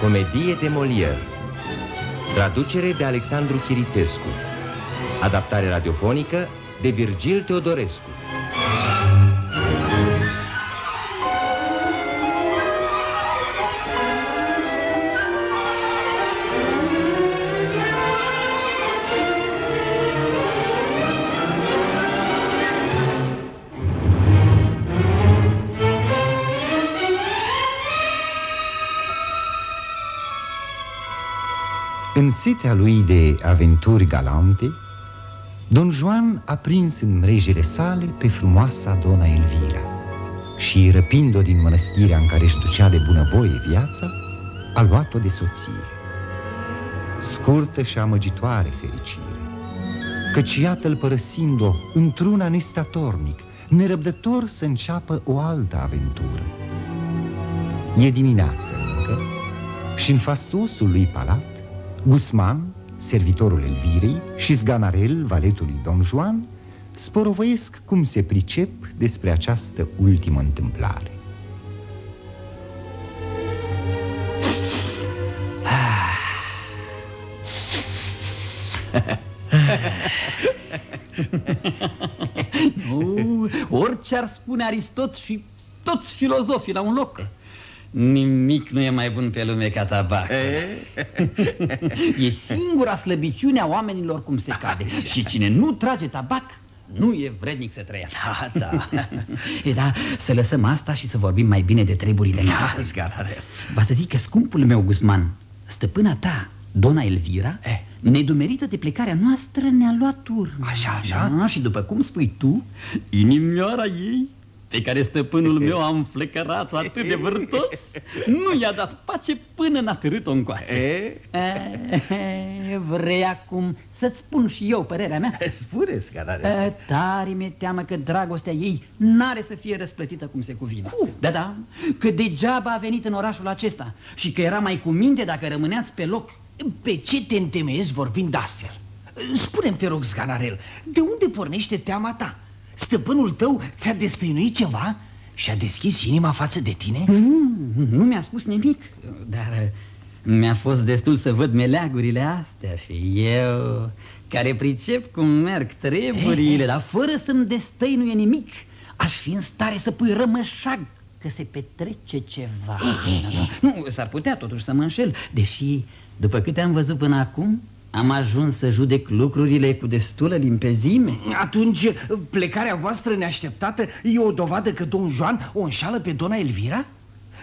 Don Juan, comedie de Molière. Traducere de Alexandru Chirițescu. Adaptare radiofonică de Virgil Teodorescu În setea lui de aventuri galante, Don Juan a prins în mrejele sale pe frumoasa dona Elvira și, răpind-o din mănăstirea în care își ducea de bunăvoie viața, a luat-o de soție. Scurtă și amăgitoare fericire, căci iată-l părăsind-o într-una nestatornic, nerăbdător să înceapă o altă aventură. E dimineață încă și în fastuosul lui palat Guzman, servitorul Elvirei, și Zganarel, valetul lui Don Juan, sporovăiesc cum se pricep despre această ultimă întâmplare. nu, orice ar spune Aristot și toți filozofii la un loc Nimic nu e mai bun pe lume ca tabac. E? Singura slăbiciune a oamenilor cum se cade. Și cine nu trage tabac nu e vrednic să trăiască. Da, da. E da, să lăsăm asta și să vorbim mai bine de treburile mele Da, Va să zic că scumpul meu Guzman Stăpâna ta, dona Elvira eh. Nedumerită de plecarea noastră ne-a luat urmă. Așa, așa. Da, Și după cum spui tu, inimioara ei pe care stăpânul meu am flecărat atât de vârtos, nu i-a dat pace până n-a târât-o încoace. E? E, vrei acum să-ți spun și eu părerea mea? Spune-ți, Tare mi-e teamă că dragostea ei n-are să fie răsplătită cum se cuvine. Cum? Da, da, că degeaba a venit în orașul acesta și că era mai cu minte dacă rămâneați pe loc. Pe ce te întemeiezi vorbind astfel? Spune-mi, te rog, Scanarel, de unde pornește teama ta? Stăpânul tău ți-a destăinuit ceva și a deschis inima față de tine? Nu, nu mi-a spus nimic, dar mi-a fost destul să văd meleagurile astea și eu, care pricep cum merg treburile, dar fără să-mi destăinuie nimic, aș fi în stare să pui rămășag că se petrece ceva. Nu, s-ar putea totuși să mă înșel, deși, după câte am văzut până acum, am ajuns să judec lucrurile cu destulă limpezime Atunci plecarea voastră neașteptată e o dovadă că domn Joan o înșală pe dona Elvira?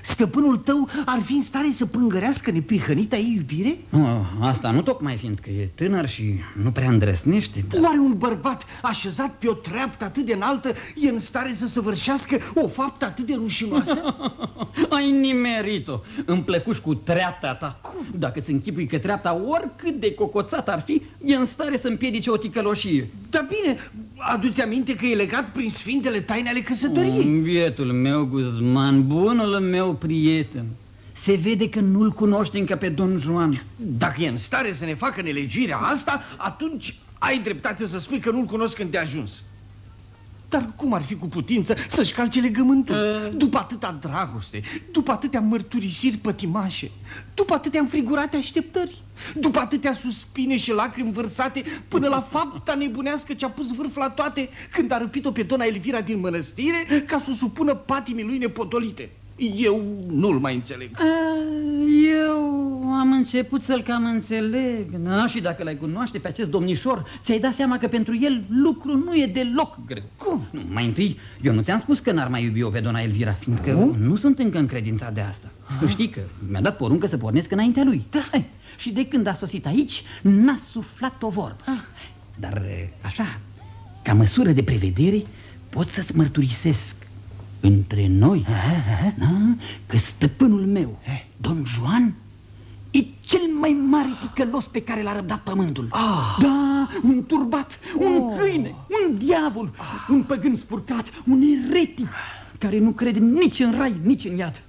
Stăpânul tău ar fi în stare să pângărească neprihănita ei iubire? Nu, asta nu tocmai fiindcă e tânăr și nu prea îndrăsnește dar... Oare un bărbat așezat pe o treaptă atât de înaltă e în stare să săvârșească o faptă atât de rușinoasă? Ai nimerit-o Îmi plăcuși cu treapta ta Cum? Dacă ți închipui că treapta oricât de cocoțat ar fi E în stare să împiedice o ticăloșie Dar bine, adu-ți aminte că e legat prin sfintele taine ale căsătoriei Vietul meu, Guzman, bunul meu prieten se vede că nu-l cunoști încă pe Don Juan Dacă e în stare să ne facă nelegirea asta Atunci ai dreptate să spui că nu-l cunosc când te ajuns dar cum ar fi cu putință să-și calce legământul? Uh... După atâta dragoste, după atâtea mărturisiri pătimașe, după atâtea înfrigurate așteptări, după atâtea suspine și lacrimi vărsate, până la fapta nebunească ce a pus vârf la toate când a răpit-o pe dona Elvira din mănăstire ca să o supună patimii lui nepotolite. Eu nu-l mai înțeleg. A, Eu am început să-l cam înțeleg. Na, Și dacă l-ai cunoaște pe acest domnișor Ți-ai dat seama că pentru el lucru nu e deloc greu. Cum? Mai întâi, eu nu ți-am spus că n-ar mai iubi-o pe dona Elvira Fiindcă nu, nu sunt încă încredințat de asta. Tu știi că mi-a dat poruncă să pornesc înaintea lui. Da. Hai, Și de când a sosit aici, n-a suflat o vorbă. Ah. Dar așa, ca măsură de prevedere Pot să-ți mărturisesc între noi Da? Că stăpânul meu, domn Joan E cel mai mare ticălos pe care l-a răbdat pământul ah. Da, un turbat, un oh. câine, un diavol ah. Un păgân spurcat, un eretic Care nu crede nici în rai, nici în iad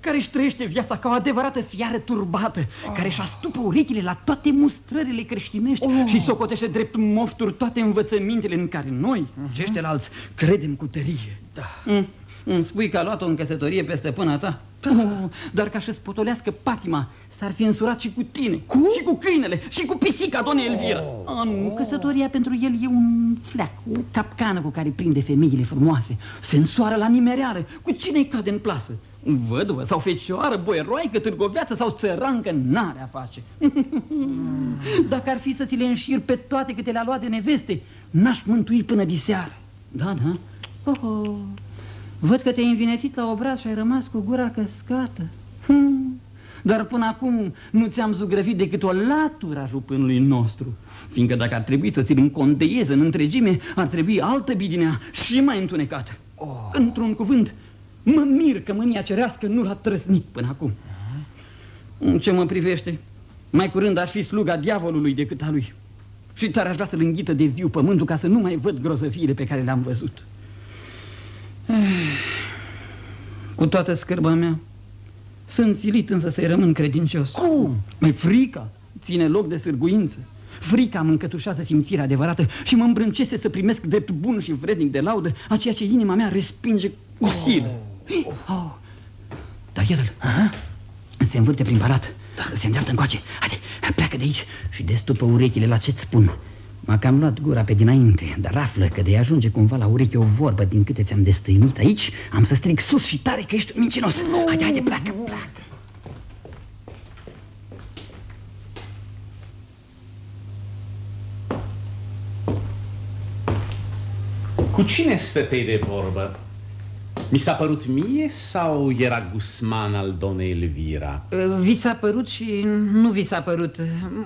care își trăiește viața ca o adevărată fiară turbată, oh. care își astupă urechile la toate mustrările creștinești oh. și socotește drept mofturi toate învățămintele în care noi, uh -huh. cești alți, credem cu tărie. Da. Mm. Îmi spui că a luat-o în căsătorie pe stăpâna ta? Oh, dar ca să-ți potolească patima, s-ar fi însurat și cu tine, cu? și cu câinele, și cu pisica, doamne Elvira. Oh. Oh, nu, căsătoria pentru el e un fleac, o capcană cu care prinde femeile frumoase. Se însoară la nimereală, cu cine-i cade în plasă? Văduvă sau fecioară, boieroaică, târgoviață sau țărancă, n-are a face. Dacă ar fi să ți le înșir pe toate câte le-a luat de neveste, n-aș mântui până diseară. Da, da. Oh, oh. Văd că te-ai învinețit la obraz și ai rămas cu gura căscată. Hm. Dar până acum nu ți-am zugrăvit decât o latură a jupânului nostru. Fiindcă dacă ar trebui să ți-l încondeieze în întregime, ar trebui altă bidinea și mai întunecată. Oh. Într-un cuvânt, mă mir că mânia cerească nu l-a trăsnit până acum. În ce mă privește, mai curând ar fi sluga diavolului decât a lui. Și ți-ar aș vrea să-l înghită de viu pământul ca să nu mai văd grozăfiile pe care le-am văzut. Cu toată scârba mea, sunt silit însă să-i rămân credincios. Cum? Mai frica ține loc de sârguință. Frica mă încătușează simțirea adevărată și mă îmbrâncese să primesc drept bun și vrednic de laudă a ceea ce inima mea respinge cu silă. Oh. Oh. Dar iată-l, se învârte prin palat, da. se îndreaptă încoace. Haide, pleacă de aici și destupă urechile la ce-ți spun. M-a cam luat gura pe dinainte, dar află că de ajunge cumva la ureche o vorbă din câte ți-am destăinuit aici, am să strig sus și tare că ești mincinos. Nu. Haide, haide, pleacă, pleacă. Cu cine stătei de vorbă? Mi s-a părut mie sau era Gusman al donei Elvira? Uh, vi s-a părut și nu vi s-a părut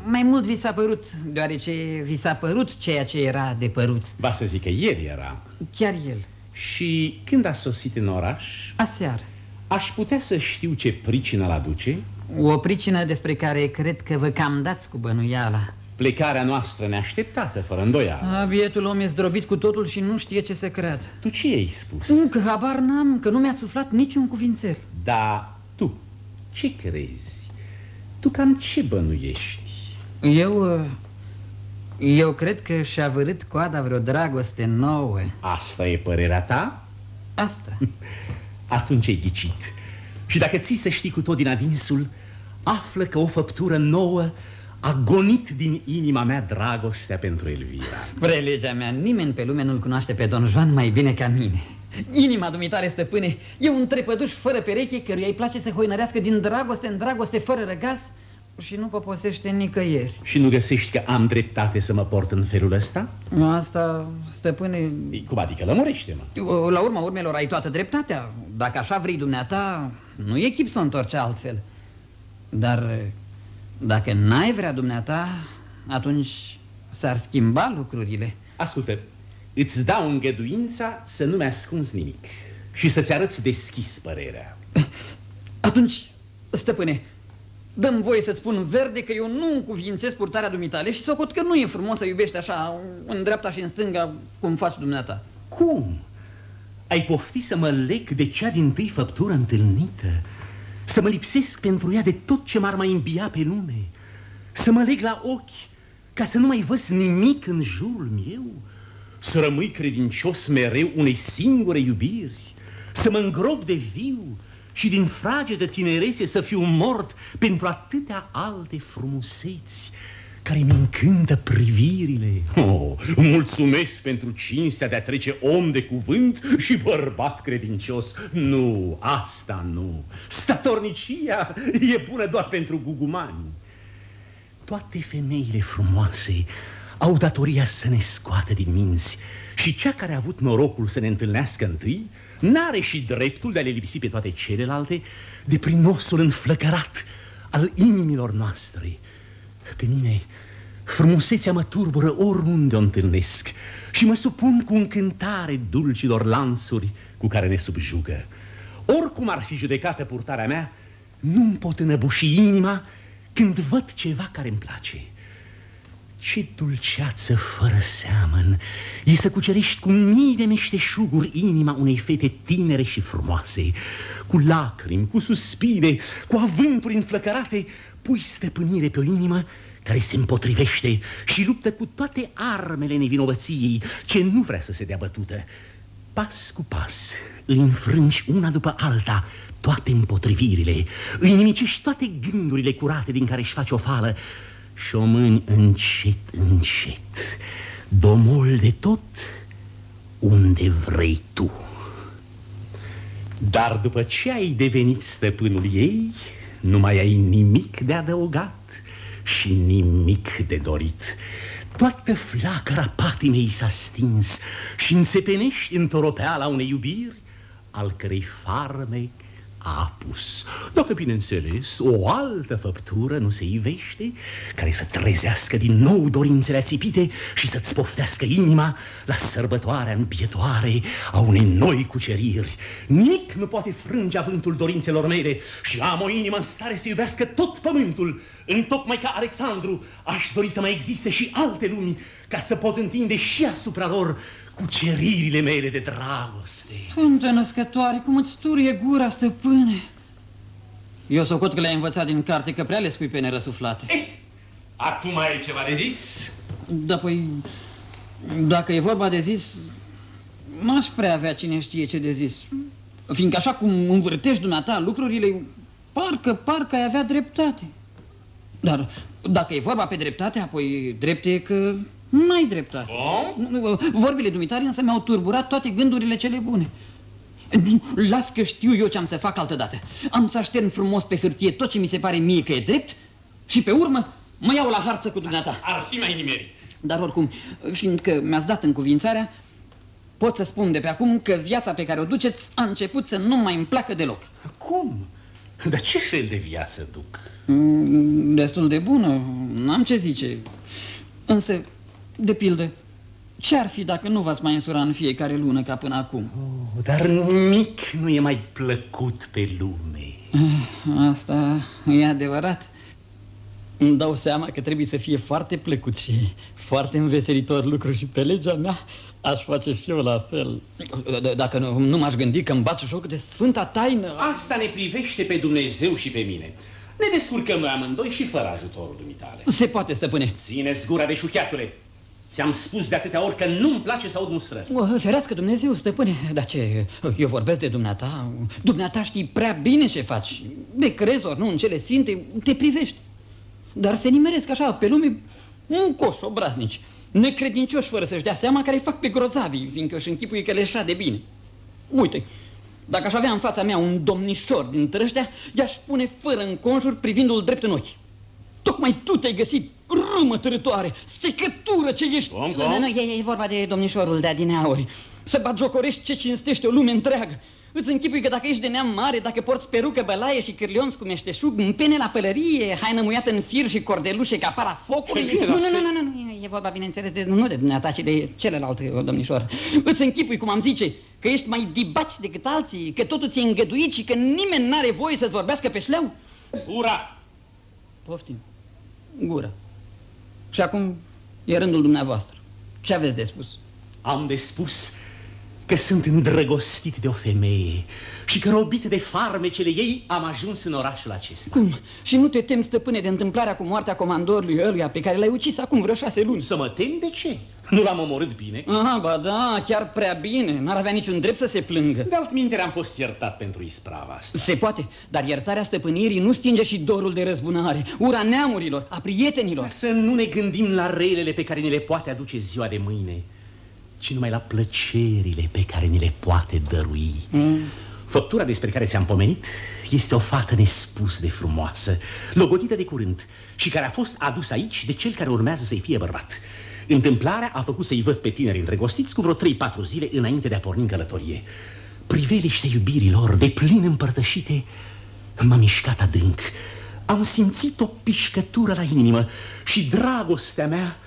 Mai mult vi s-a părut Deoarece vi s-a părut ceea ce era de părut Va să zic că ieri era Chiar el Și când a sosit în oraș? Aseară Aș putea să știu ce pricină l-aduce? O pricină despre care cred că vă cam dați cu bănuiala Plecarea noastră neașteptată, fără îndoială A, bietul om e zdrobit cu totul și nu știe ce să creadă Tu ce ai spus? Nu, că habar n-am, că nu mi-a suflat niciun cuvințel Da, tu, ce crezi? Tu cam ce bănuiești? Eu... Eu cred că și-a vărât coada vreo dragoste nouă Asta e părerea ta? Asta Atunci ai ghicit Și dacă ții să știi cu tot din adinsul Află că o făptură nouă a gonit din inima mea dragostea pentru Elvira. Prelegea mea, nimeni pe lume nu-l cunoaște pe Don Juan mai bine ca mine. Inima dumitare, stăpâne, e un trepăduș fără pereche Căruia îi place să hoinărească din dragoste în dragoste fără răgaz Și nu poposește nicăieri. Și nu găsești că am dreptate să mă port în felul ăsta? Asta, stăpâne... Cum adică, lămurește-mă. La urma urmelor ai toată dreptatea. Dacă așa vrei dumneata, nu e chip să o întorci altfel. Dar dacă n-ai vrea dumneata, atunci s-ar schimba lucrurile. Ascultă, îți dau îngăduința să nu-mi ascunzi nimic Și să-ți arăți deschis părerea. Atunci, stăpâne, dăm voie să-ți spun verde că eu nu încuvințez purtarea dumitale Și socot că nu e frumos să iubești așa, în dreapta și în stânga, cum faci dumneata. Cum? Ai pofti să mă leg de cea din tâi făptură întâlnită să mă lipsesc pentru ea de tot ce m-ar mai îmbia pe lume. Să mă leg la ochi ca să nu mai văz nimic în jurul meu. Să rămâi credincios mereu unei singure iubiri. Să mă îngrop de viu și din fragedă tinerețe să fiu mort pentru atâtea alte frumuseți care mi încântă privirile. Oh, mulțumesc pentru cinstea de a trece om de cuvânt și bărbat credincios. Nu, asta nu. Statornicia e bună doar pentru gugumani. Toate femeile frumoase au datoria să ne scoată din minți și cea care a avut norocul să ne întâlnească întâi N-are și dreptul de a le lipsi pe toate celelalte de prin osul înflăcărat al inimilor noastre pe mine frumusețea mă turbură oriunde o întâlnesc Și mă supun cu încântare dulcilor lansuri cu care ne subjugă. Oricum ar fi judecată purtarea mea Nu-mi pot înăbuși inima când văd ceva care îmi place. Ce dulceață fără seamăn! E să cucerești cu mii de meșteșuguri inima unei fete tinere și frumoase Cu lacrimi, cu suspine, cu avânturi înflăcărate Pui stăpânire pe o inimă care se împotrivește și luptă cu toate armele nevinovăției ce nu vrea să se dea bătută pas cu pas îi înfrângi una după alta toate împotrivirile, îi nimicești toate gândurile curate din care își faci o fală și o mâni încet, încet, domol de tot unde vrei tu. Dar după ce ai devenit stăpânul ei, nu mai ai nimic de adăugat și nimic de dorit. Toată flacăra patimei s-a stins și înțepenești în toropeala unei iubiri al cărei farmec a apus. Dacă, bineînțeles, o altă făptură nu se ivește, care să trezească din nou dorințele ațipite și să-ți poftească inima la sărbătoarea împietoare a unei noi cuceriri. Nimic nu poate frânge avântul dorințelor mele și am o inimă în stare să iubească tot pământul. Întocmai ca Alexandru, aș dori să mai existe și alte lumi, ca să pot întinde și asupra lor cuceririle mele de dragoste. Sfântă născătoare, cum îți turie gura, stăpâne. Eu socot că le-ai învățat din carte, că prea le spui pe nerăsuflate. Eh, acum ai ceva de zis? Da, păi, dacă e vorba de zis, n-aș prea avea cine știe ce de zis. Fiindcă așa cum învârtești dumneata lucrurile, parcă, parcă ai avea dreptate. Dar dacă e vorba pe dreptate, apoi drept e că N-ai dreptate. Cum? Vorbile dumitare însă mi-au turburat toate gândurile cele bune. Las că știu eu ce am să fac altădată. Am să aștern frumos pe hârtie tot ce mi se pare mie că e drept și pe urmă mă iau la harță cu dumneata. Ar fi mai nimerit. Dar oricum, fiindcă mi-ați dat în cuvințarea, pot să spun de pe acum că viața pe care o duceți a început să nu mai îmi placă deloc. Cum? Dar ce fel de viață duc? Mm, destul de bună, n-am ce zice. Însă de pildă, ce-ar fi dacă nu v-ați mai însura în fiecare lună ca până acum? Oh, dar nimic nu e mai plăcut pe lume. Ah, asta e adevărat. Îmi dau seama că trebuie să fie foarte plăcut și foarte înveselitor lucru și pe legea mea aș face și eu la fel. Dacă nu, nu m-aș gândi că îmi bat joc de sfânta taină... Asta ne privește pe Dumnezeu și pe mine. Ne descurcăm noi amândoi și fără ajutorul dumitale. Se poate, stăpâne. Ține-ți gura de șuchiatule. Ți-am spus de atâtea ori că nu-mi place să aud mustrări. O, ferească Dumnezeu, stăpâne, dar ce, eu vorbesc de dumneata, dumneata știi prea bine ce faci. De crezi ori nu în cele sinte, te privești. Dar se nimeresc așa pe lume muncoși, obraznici, necredincioși fără să-și dea seama care îi fac pe grozavi, fiindcă își închipuie că le de bine. Uite, dacă aș avea în fața mea un domnișor dintre ăștia, i-aș pune fără înconjur privindu-l drept în ochi. Tocmai tu te-ai găsit râmă târătoare, secătură ce ești. Cum, cum? Nu, nu, e, e vorba de domnișorul de adineauri. Să batjocorești ce cinstește o lume întreagă. Îți închipui că dacă ești de neam mare, dacă porți perucă, bălaie și cârlion cu meșteșug, pene la pălărie, haină muiată în fir și cordelușe ca para focului... Nu, nu, nu, nu, nu, e vorba, bineînțeles, de, nu de dumneata, ci de celălalt domnișor. Îți închipui, cum am zice, că ești mai dibaci decât alții, că totul ți-e îngăduit și că nimeni n-are voie să-ți vorbească pe șleu? Ura! Poftim gură. Și acum e rândul dumneavoastră. Ce aveți de spus? Am de spus că sunt îndrăgostit de o femeie și că robit de farmecele ei am ajuns în orașul acesta. Cum? Și nu te temi, stăpâne, de întâmplarea cu moartea comandorului ăluia pe care l-ai ucis acum vreo șase luni? Să mă tem de ce? Nu l-am omorât bine? Aha, ba da, chiar prea bine. N-ar avea niciun drept să se plângă. De altminte am fost iertat pentru isprava asta. Se poate, dar iertarea stăpânirii nu stinge și dorul de răzbunare, ura neamurilor, a prietenilor. Să nu ne gândim la relele pe care ne le poate aduce ziua de mâine ci numai la plăcerile pe care ni le poate dărui. Mm. Făptura despre care ți-am pomenit este o fată nespus de frumoasă, logotită de curând și care a fost adusă aici de cel care urmează să-i fie bărbat. Întâmplarea a făcut să-i văd pe tineri îndrăgostiți cu vreo 3-4 zile înainte de a porni în călătorie. Priveliște iubirilor de plin împărtășite m-a mișcat adânc. Am simțit o pișcătură la inimă și dragostea mea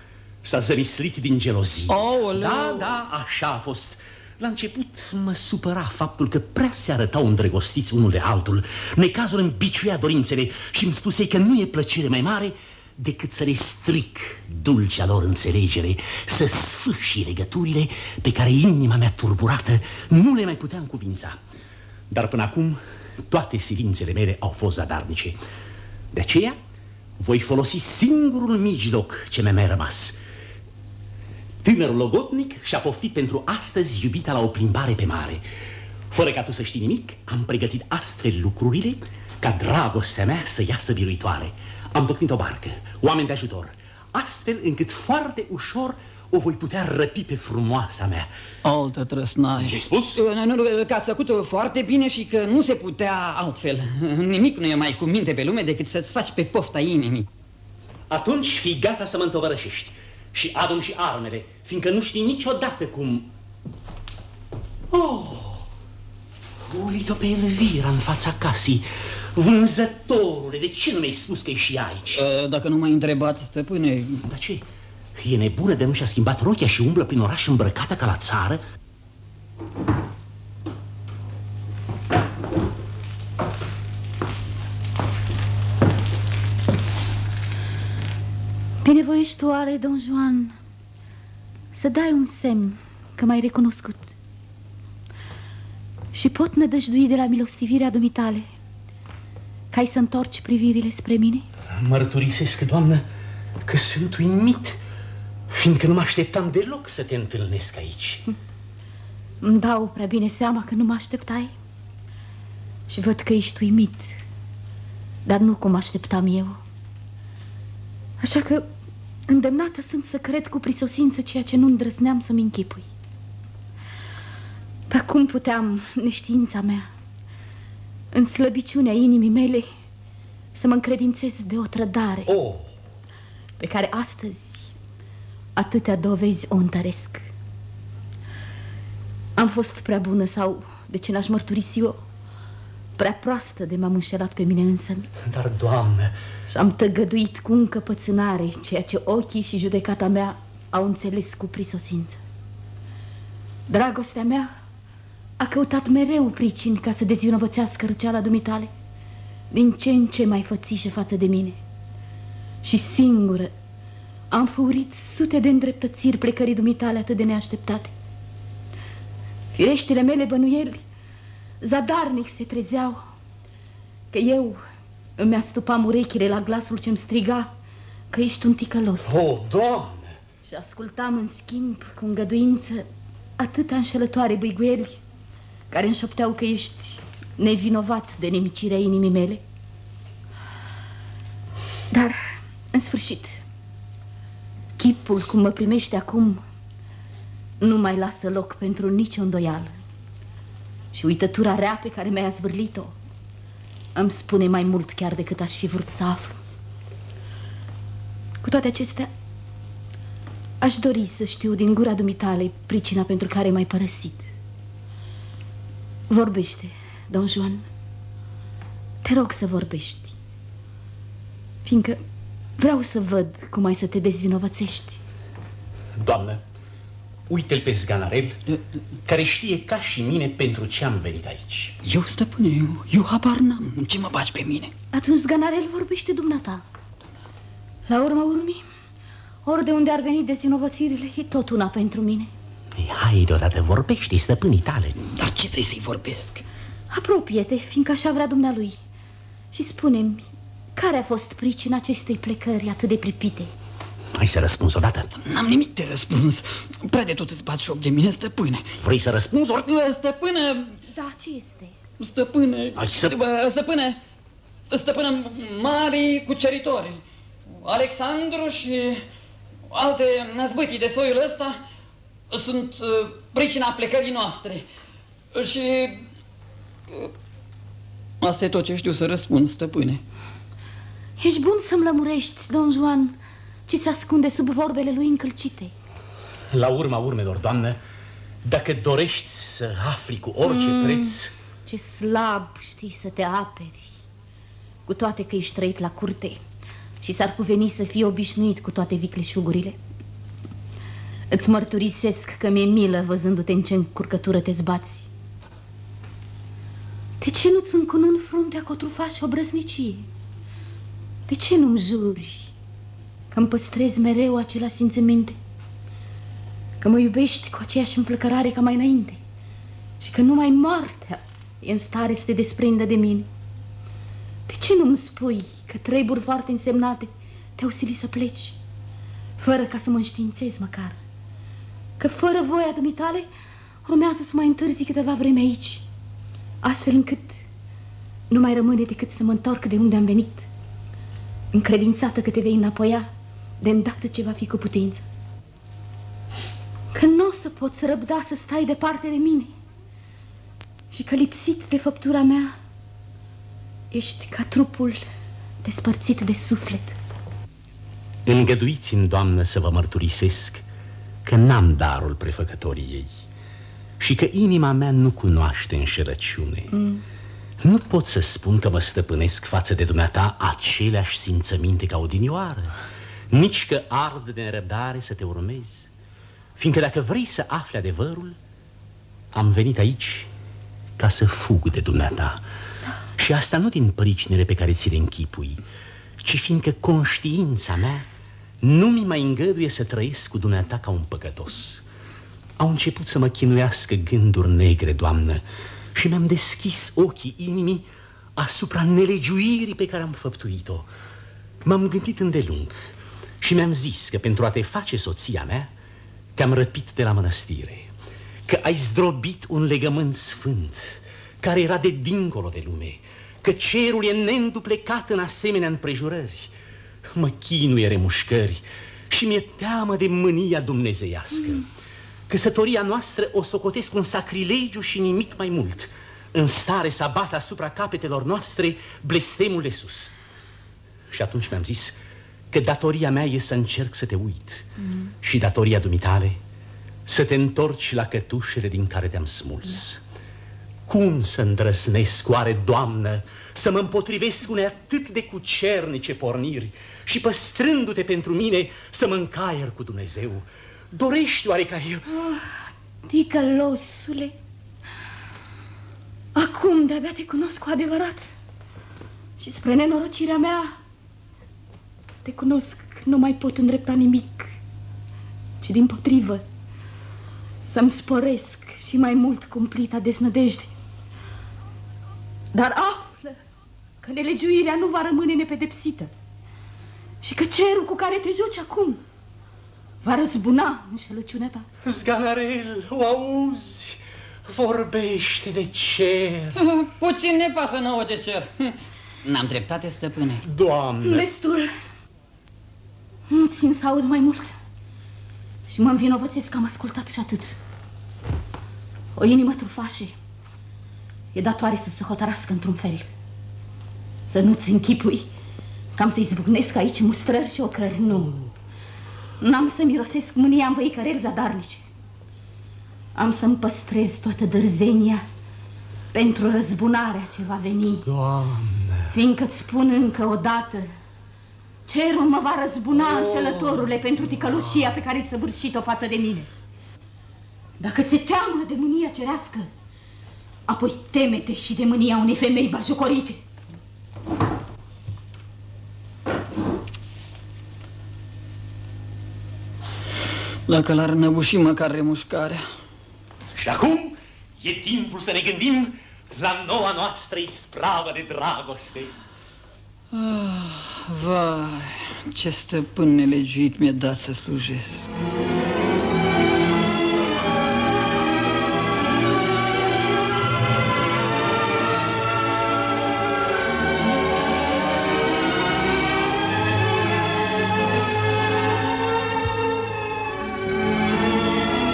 S-a zămislit din gelozie. Oh, Da, da, așa a fost. La început mă supăra faptul că prea se arătau îndrăgostiți unul de altul. Necazul îmi biciuia dorințele și îmi spuse că nu e plăcere mai mare decât să le stric dulcea lor înțelegere Să sfârși legăturile pe care inima mea turburată nu le mai putea încuvința. Dar până acum toate silințele mele au fost zadarnice. De aceea voi folosi singurul mijloc ce mi-a mai rămas Tânărul logotnic și-a poftit pentru astăzi iubita la o plimbare pe mare. Fără ca tu să știi nimic, am pregătit astfel lucrurile ca dragostea mea să iasă biruitoare. Am tocmit o barcă, oameni de ajutor, astfel încât foarte ușor o voi putea răpi pe frumoasa mea. Altă trăsnaie. Ce-ai spus? Nu, nu, că ați făcut foarte bine și că nu se putea altfel. Nimic nu e mai cu minte pe lume decât să-ți faci pe pofta inimii. Atunci fii gata să mă întovărășești și adum și armele, fiindcă nu știi niciodată cum... Oh! Uite-o pe Elvira în fața casei. Vânzătorule, de ce nu mi-ai spus că e și aici? Dacă nu m-ai întrebat, stăpâne... Dar ce? E nebună de nu și-a schimbat rochia și umblă prin oraș îmbrăcată ca la țară? Binevoiești tu oare, Don Juan, să dai un semn că m-ai recunoscut și pot nădăjdui de la milostivirea dumitale ca ai să întorci privirile spre mine? Mărturisesc, doamnă, că sunt uimit, fiindcă nu mă așteptam deloc să te întâlnesc aici. Îmi dau prea bine seama că nu mă așteptai și văd că ești uimit, dar nu cum așteptam eu. Așa că îndemnată sunt să cred cu prisosință ceea ce nu îndrăzneam să-mi închipui. Dar cum puteam, neștiința mea, în slăbiciunea inimii mele, să mă încredințez de o trădare oh. pe care astăzi atâtea dovezi o întăresc. Am fost prea bună sau, de ce n-aș mărturisi eu, prea proastă de m-am înșelat pe mine însă. Dar, Doamne... Și-am tăgăduit cu încăpățânare ceea ce ochii și judecata mea au înțeles cu prisosință. Dragostea mea a căutat mereu pricini ca să dezvinovățească răceala dumitale, din ce în ce mai fățișe față de mine. Și singură am făurit sute de îndreptățiri plecării dumitale atât de neașteptate. Fireștile mele bănuieli zadarnic se trezeau că eu îmi astupam urechile la glasul ce-mi striga că ești un ticălos. Oh, Doamne! Și ascultam în schimb cu îngăduință atâta înșelătoare băiguieli care înșopteau că ești nevinovat de nemicirea inimii mele. Dar, în sfârșit, chipul cum mă primește acum nu mai lasă loc pentru nicio îndoială. Și uitătura rea pe care mi-ai zvârlit-o îmi spune mai mult chiar decât aș fi vrut să aflu. Cu toate acestea, aș dori să știu din gura dumitale pricina pentru care m-ai părăsit. Vorbește, Don Juan. Te rog să vorbești. Fiindcă vreau să văd cum ai să te dezvinovățești. Doamnă, uite-l pe Zganarel, care știe ca și mine pentru ce am venit aici. Eu, stăpâne, eu, eu habar n-am. Ce mă baci pe mine? Atunci Zganarel vorbește dumneata. La urma urmii, ori de unde ar veni dezvinovățirile, e tot una pentru mine. Ei, hai deodată, vorbește stăpânii tale. Dar ce vrei să-i vorbesc? Apropie-te, fiindcă așa vrea dumnealui. Și spune-mi, care a fost pricina acestei plecări atât de pripite? Hai să răspunzi odată. N-am nimic de răspuns. Prea de tot îți bați șoc de mine, stăpâne. Vrei să răspunzi ori... Stăpână... Da, ce este? Stăpâne... Hai să... Stăpâne... Stăpână mari cuceritori. Alexandru și alte nazbâtii de soiul ăsta sunt uh, pricina plecării noastre. Și... Uh, asta e tot ce știu să răspund, stăpâne. Ești bun să-mi lămurești, don Juan, ce se ascunde sub vorbele lui încălcite. La urma urmelor, doamnă, dacă dorești să afli cu orice mm, preț... Ce slab știi să te aperi, cu toate că ești trăit la curte și s-ar cuveni să fii obișnuit cu toate vicleșugurile. Îți mărturisesc că mi-e milă văzându-te în ce încurcătură te zbați. De ce nu-ți încunun fruntea cu o trufașă obrăznicie? De ce nu-mi juri că îmi păstrezi mereu acela simțăminte? Că mă iubești cu aceeași înflăcărare ca mai înainte și că numai moartea e în stare să te desprindă de mine? De ce nu-mi spui că treburi foarte însemnate te-au silit să pleci, fără ca să mă înștiințez măcar? că fără voia dumitale urmează să mai întârzi câteva vreme aici, astfel încât nu mai rămâne decât să mă întorc de unde am venit, încredințată că te vei înapoia de îndată ce va fi cu putință. Că nu o să poți răbda să stai departe de mine și că lipsit de făptura mea ești ca trupul despărțit de suflet. Îngăduiți-mi, doamnă, să vă mărturisesc că n-am darul prefăcătoriei și că inima mea nu cunoaște înșelăciune. Mm. Nu pot să spun că mă stăpânesc față de dumneata aceleași simțăminte ca odinioară, nici că ard de nerăbdare să te urmez, fiindcă dacă vrei să afli adevărul, am venit aici ca să fug de dumneata. Și asta nu din pricinele pe care ți le închipui, ci fiindcă conștiința mea nu mi mai îngăduie să trăiesc cu dumneata ca un păcătos. Au început să mă chinuiască gânduri negre, doamnă, și mi-am deschis ochii inimii asupra nelegiuirii pe care am făptuit-o. M-am gândit îndelung și mi-am zis că pentru a te face soția mea, te-am răpit de la mănăstire, că ai zdrobit un legământ sfânt care era de dincolo de lume, că cerul e neînduplecat în asemenea împrejurări. Mă chinuie remușcări și mi-e teamă de mânia dumnezeiască. Mm. Căsătoria noastră o socotesc un sacrilegiu și nimic mai mult, în stare să abată asupra capetelor noastre blestemul de sus. Și atunci mi-am zis că datoria mea e să încerc să te uit mm. și datoria dumitale să te întorci la cătușele din care te-am smuls. Mm. Cum să îndrăznesc, oare, Doamnă, să mă împotrivesc unei atât de cucernice porniri și păstrându-te pentru mine să mă încaier cu Dumnezeu? Dorești oare ca eu... Oh, ticălosule, acum de-abia te cunosc cu adevărat și spre nenorocirea mea te cunosc, nu mai pot îndrepta nimic, ci din potrivă să-mi sporesc și mai mult cumplita deznădejde. Dar află că nelegiuirea nu va rămâne nepedepsită și că cerul cu care te joci acum va răzbuna înșelăciunea ta. Zganarel, o auzi? Vorbește de cer. Puțin ne pasă nouă de cer. N-am dreptate, stăpâne. Doamne! Destul. Nu țin să aud mai mult. Și mă învinovățesc că am ascultat și atât. O inimă trufașă e datoare să se hotărască într-un fel. Să nu-ți închipui cam să-i zbucnesc aici mustrări și ocări. Nu. N-am să mirosesc mânia în văicăreli zadarnice. Am să-mi păstrez toată dârzenia pentru răzbunarea ce va veni. Doamne! Fiindcă-ți spun încă o dată, cerul mă va răzbuna oh. înșelătorule pentru ticălușia pe care ai săvârșit-o față de mine. Dacă ți-e teamă de mânia cerească, apoi temete și de mânia unei femei bajocorite. Dacă l-ar năbuși măcar remușcarea. Și acum e timpul să ne gândim la noua noastră ispravă de dragoste. Ah, vai, ce stăpân nelegiuit mi-e dat să slujesc.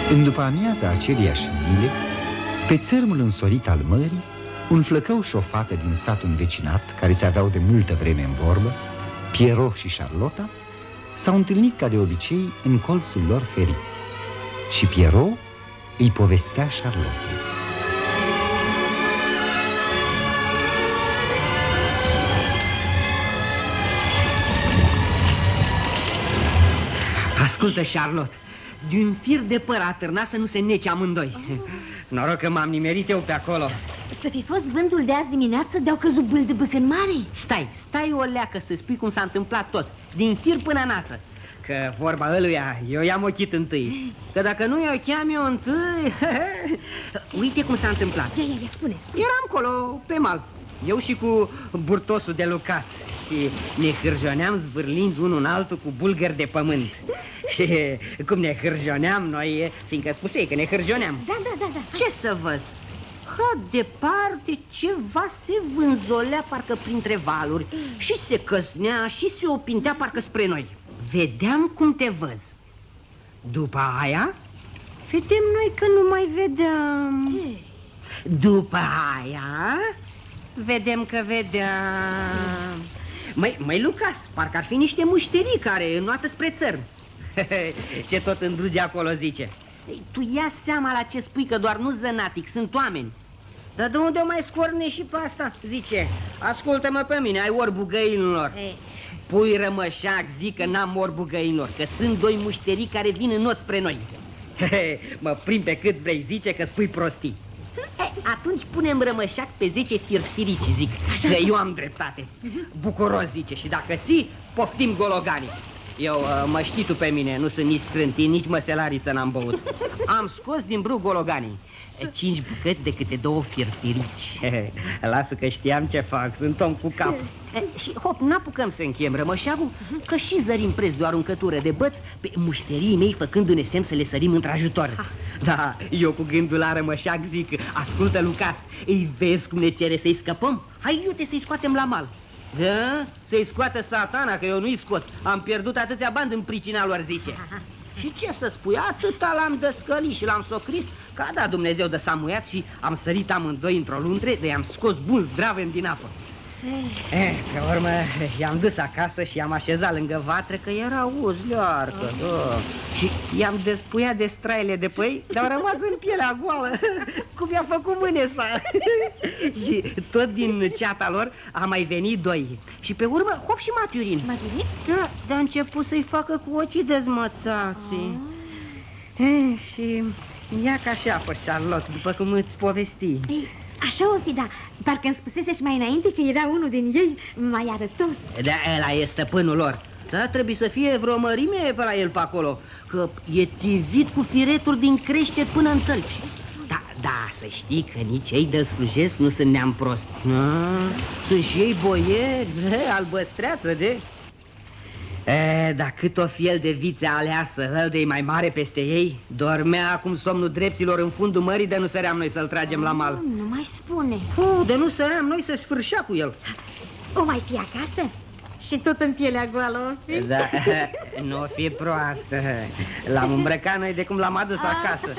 În după amiaza aceleiași zile, pe țărmul însorit al mării, un flăcău și o fată din satul învecinat, care se aveau de multă vreme în vorbă, Piero și Charlotta, s-au întâlnit ca de obicei în colțul lor ferit. Și Piero îi povestea Charlotte. Ascultă, Charlotte, de un fir de păr atârnat să nu se nece amândoi. Oh. Noroc că m-am nimerit eu pe acolo. Să fi fost vântul de azi dimineață de-au căzut bâldăbâc în mare? Stai, stai o leacă să spui cum s-a întâmplat tot, din fir până nață. Că vorba ăluia, eu i-am ochit întâi. Că dacă nu i-o cheam eu întâi... Uite cum s-a întâmplat. Ia, ia, ia, spune, spune. Eram acolo, pe mal. Eu și cu burtosul de Lucas și ne hârjoneam zvârlind unul în altul cu bulgări de pământ. Și cum ne hârjoneam noi, fiindcă spusei că ne hârjoneam. Da, da, da, da. Ce să văz? Ha, departe ceva se vânzolea parcă printre valuri și se căsnea și se opintea parcă spre noi. Vedeam cum te văz. După aia, vedem noi că nu mai vedeam. După aia, vedem că vedeam. Măi, măi, Lucas, parcă ar fi niște mușterii care înoată spre țărm. Ce tot îndruge acolo zice. Ei, tu ia seama la ce spui că doar nu zănatic, sunt oameni. Dar de unde o mai scorne și pe asta? Zice, ascultă-mă pe mine, ai orbul găinilor. Ei. Pui rămășac, zic că n-am orbul găinilor, că sunt doi mușterii care vin în not spre noi. mă prim pe cât vrei, zice că spui prostii. E, atunci punem rămășac pe 10 firfirici, zic, Așa că eu am dreptate. Bucuros, zice, și dacă ții, poftim gologanii. Eu, uh, mă știi tu pe mine, nu sunt nici strântin, nici măselariță n-am băut. Am scos din brug gologanii. E, Cinci bucăți de câte două firfirici. Lasă că știam ce fac, sunt om cu cap. E, și hop, n-apucăm să închem rămășagul, că și zărim preț de o aruncătură de băț pe mușterii mei făcându-ne semn să le sărim într-ajutor. Da, eu cu gândul la rămășag zic, ascultă Lucas, îi vezi cum ne cere să-i scăpăm? Hai iute să-i scoatem la mal. Da? Să-i scoată satana, că eu nu-i scot. Am pierdut atâția bani în pricina lor, zice. Și ce să spui, atâta l-am dăscălit și l-am socrit. Că a dat Dumnezeu de s-a muiat și am sărit amândoi într-o luntre De i-am scos bun zdravem din apă Eh, pe urmă, i-am dus acasă și i-am așezat lângă vatră Că era uzlearcă, da Și i-am despuiat de straile de păi Dar au rămas în pielea goală Cum i-a făcut mânesa Și tot din ceata lor a mai venit doi. Și pe urmă, hop și Maturin. Maturin? Da, dar a început să-i facă cu ochii dezmățați Eh, Și ia ca așa a fost Charlotte, după cum îți povesti. Ei, așa o fi, da. Parcă îmi spusese și mai înainte că era unul din ei mai arătos. Da, ăla e stăpânul lor. Da, trebuie să fie vreo mărime pe la el pe acolo Că e tivit cu fireturi din crește până în tălpi Da, da, să știi că nici ei de slujesc nu sunt neam prost. Na, Sunt și ei boieri, de, albăstreață de E, dar cât o fi el de vițe aleasă, el de mai mare peste ei Dormea acum somnul dreptilor în fundul mării de nu săream noi să-l tragem la mal. Nu mai spune. oh, De nu săream noi să sfârșea cu el. O mai fi acasă? Și tot în pielea goală o fi? Da, nu fi proastă. L-am îmbrăcat noi de cum l-am adus acasă.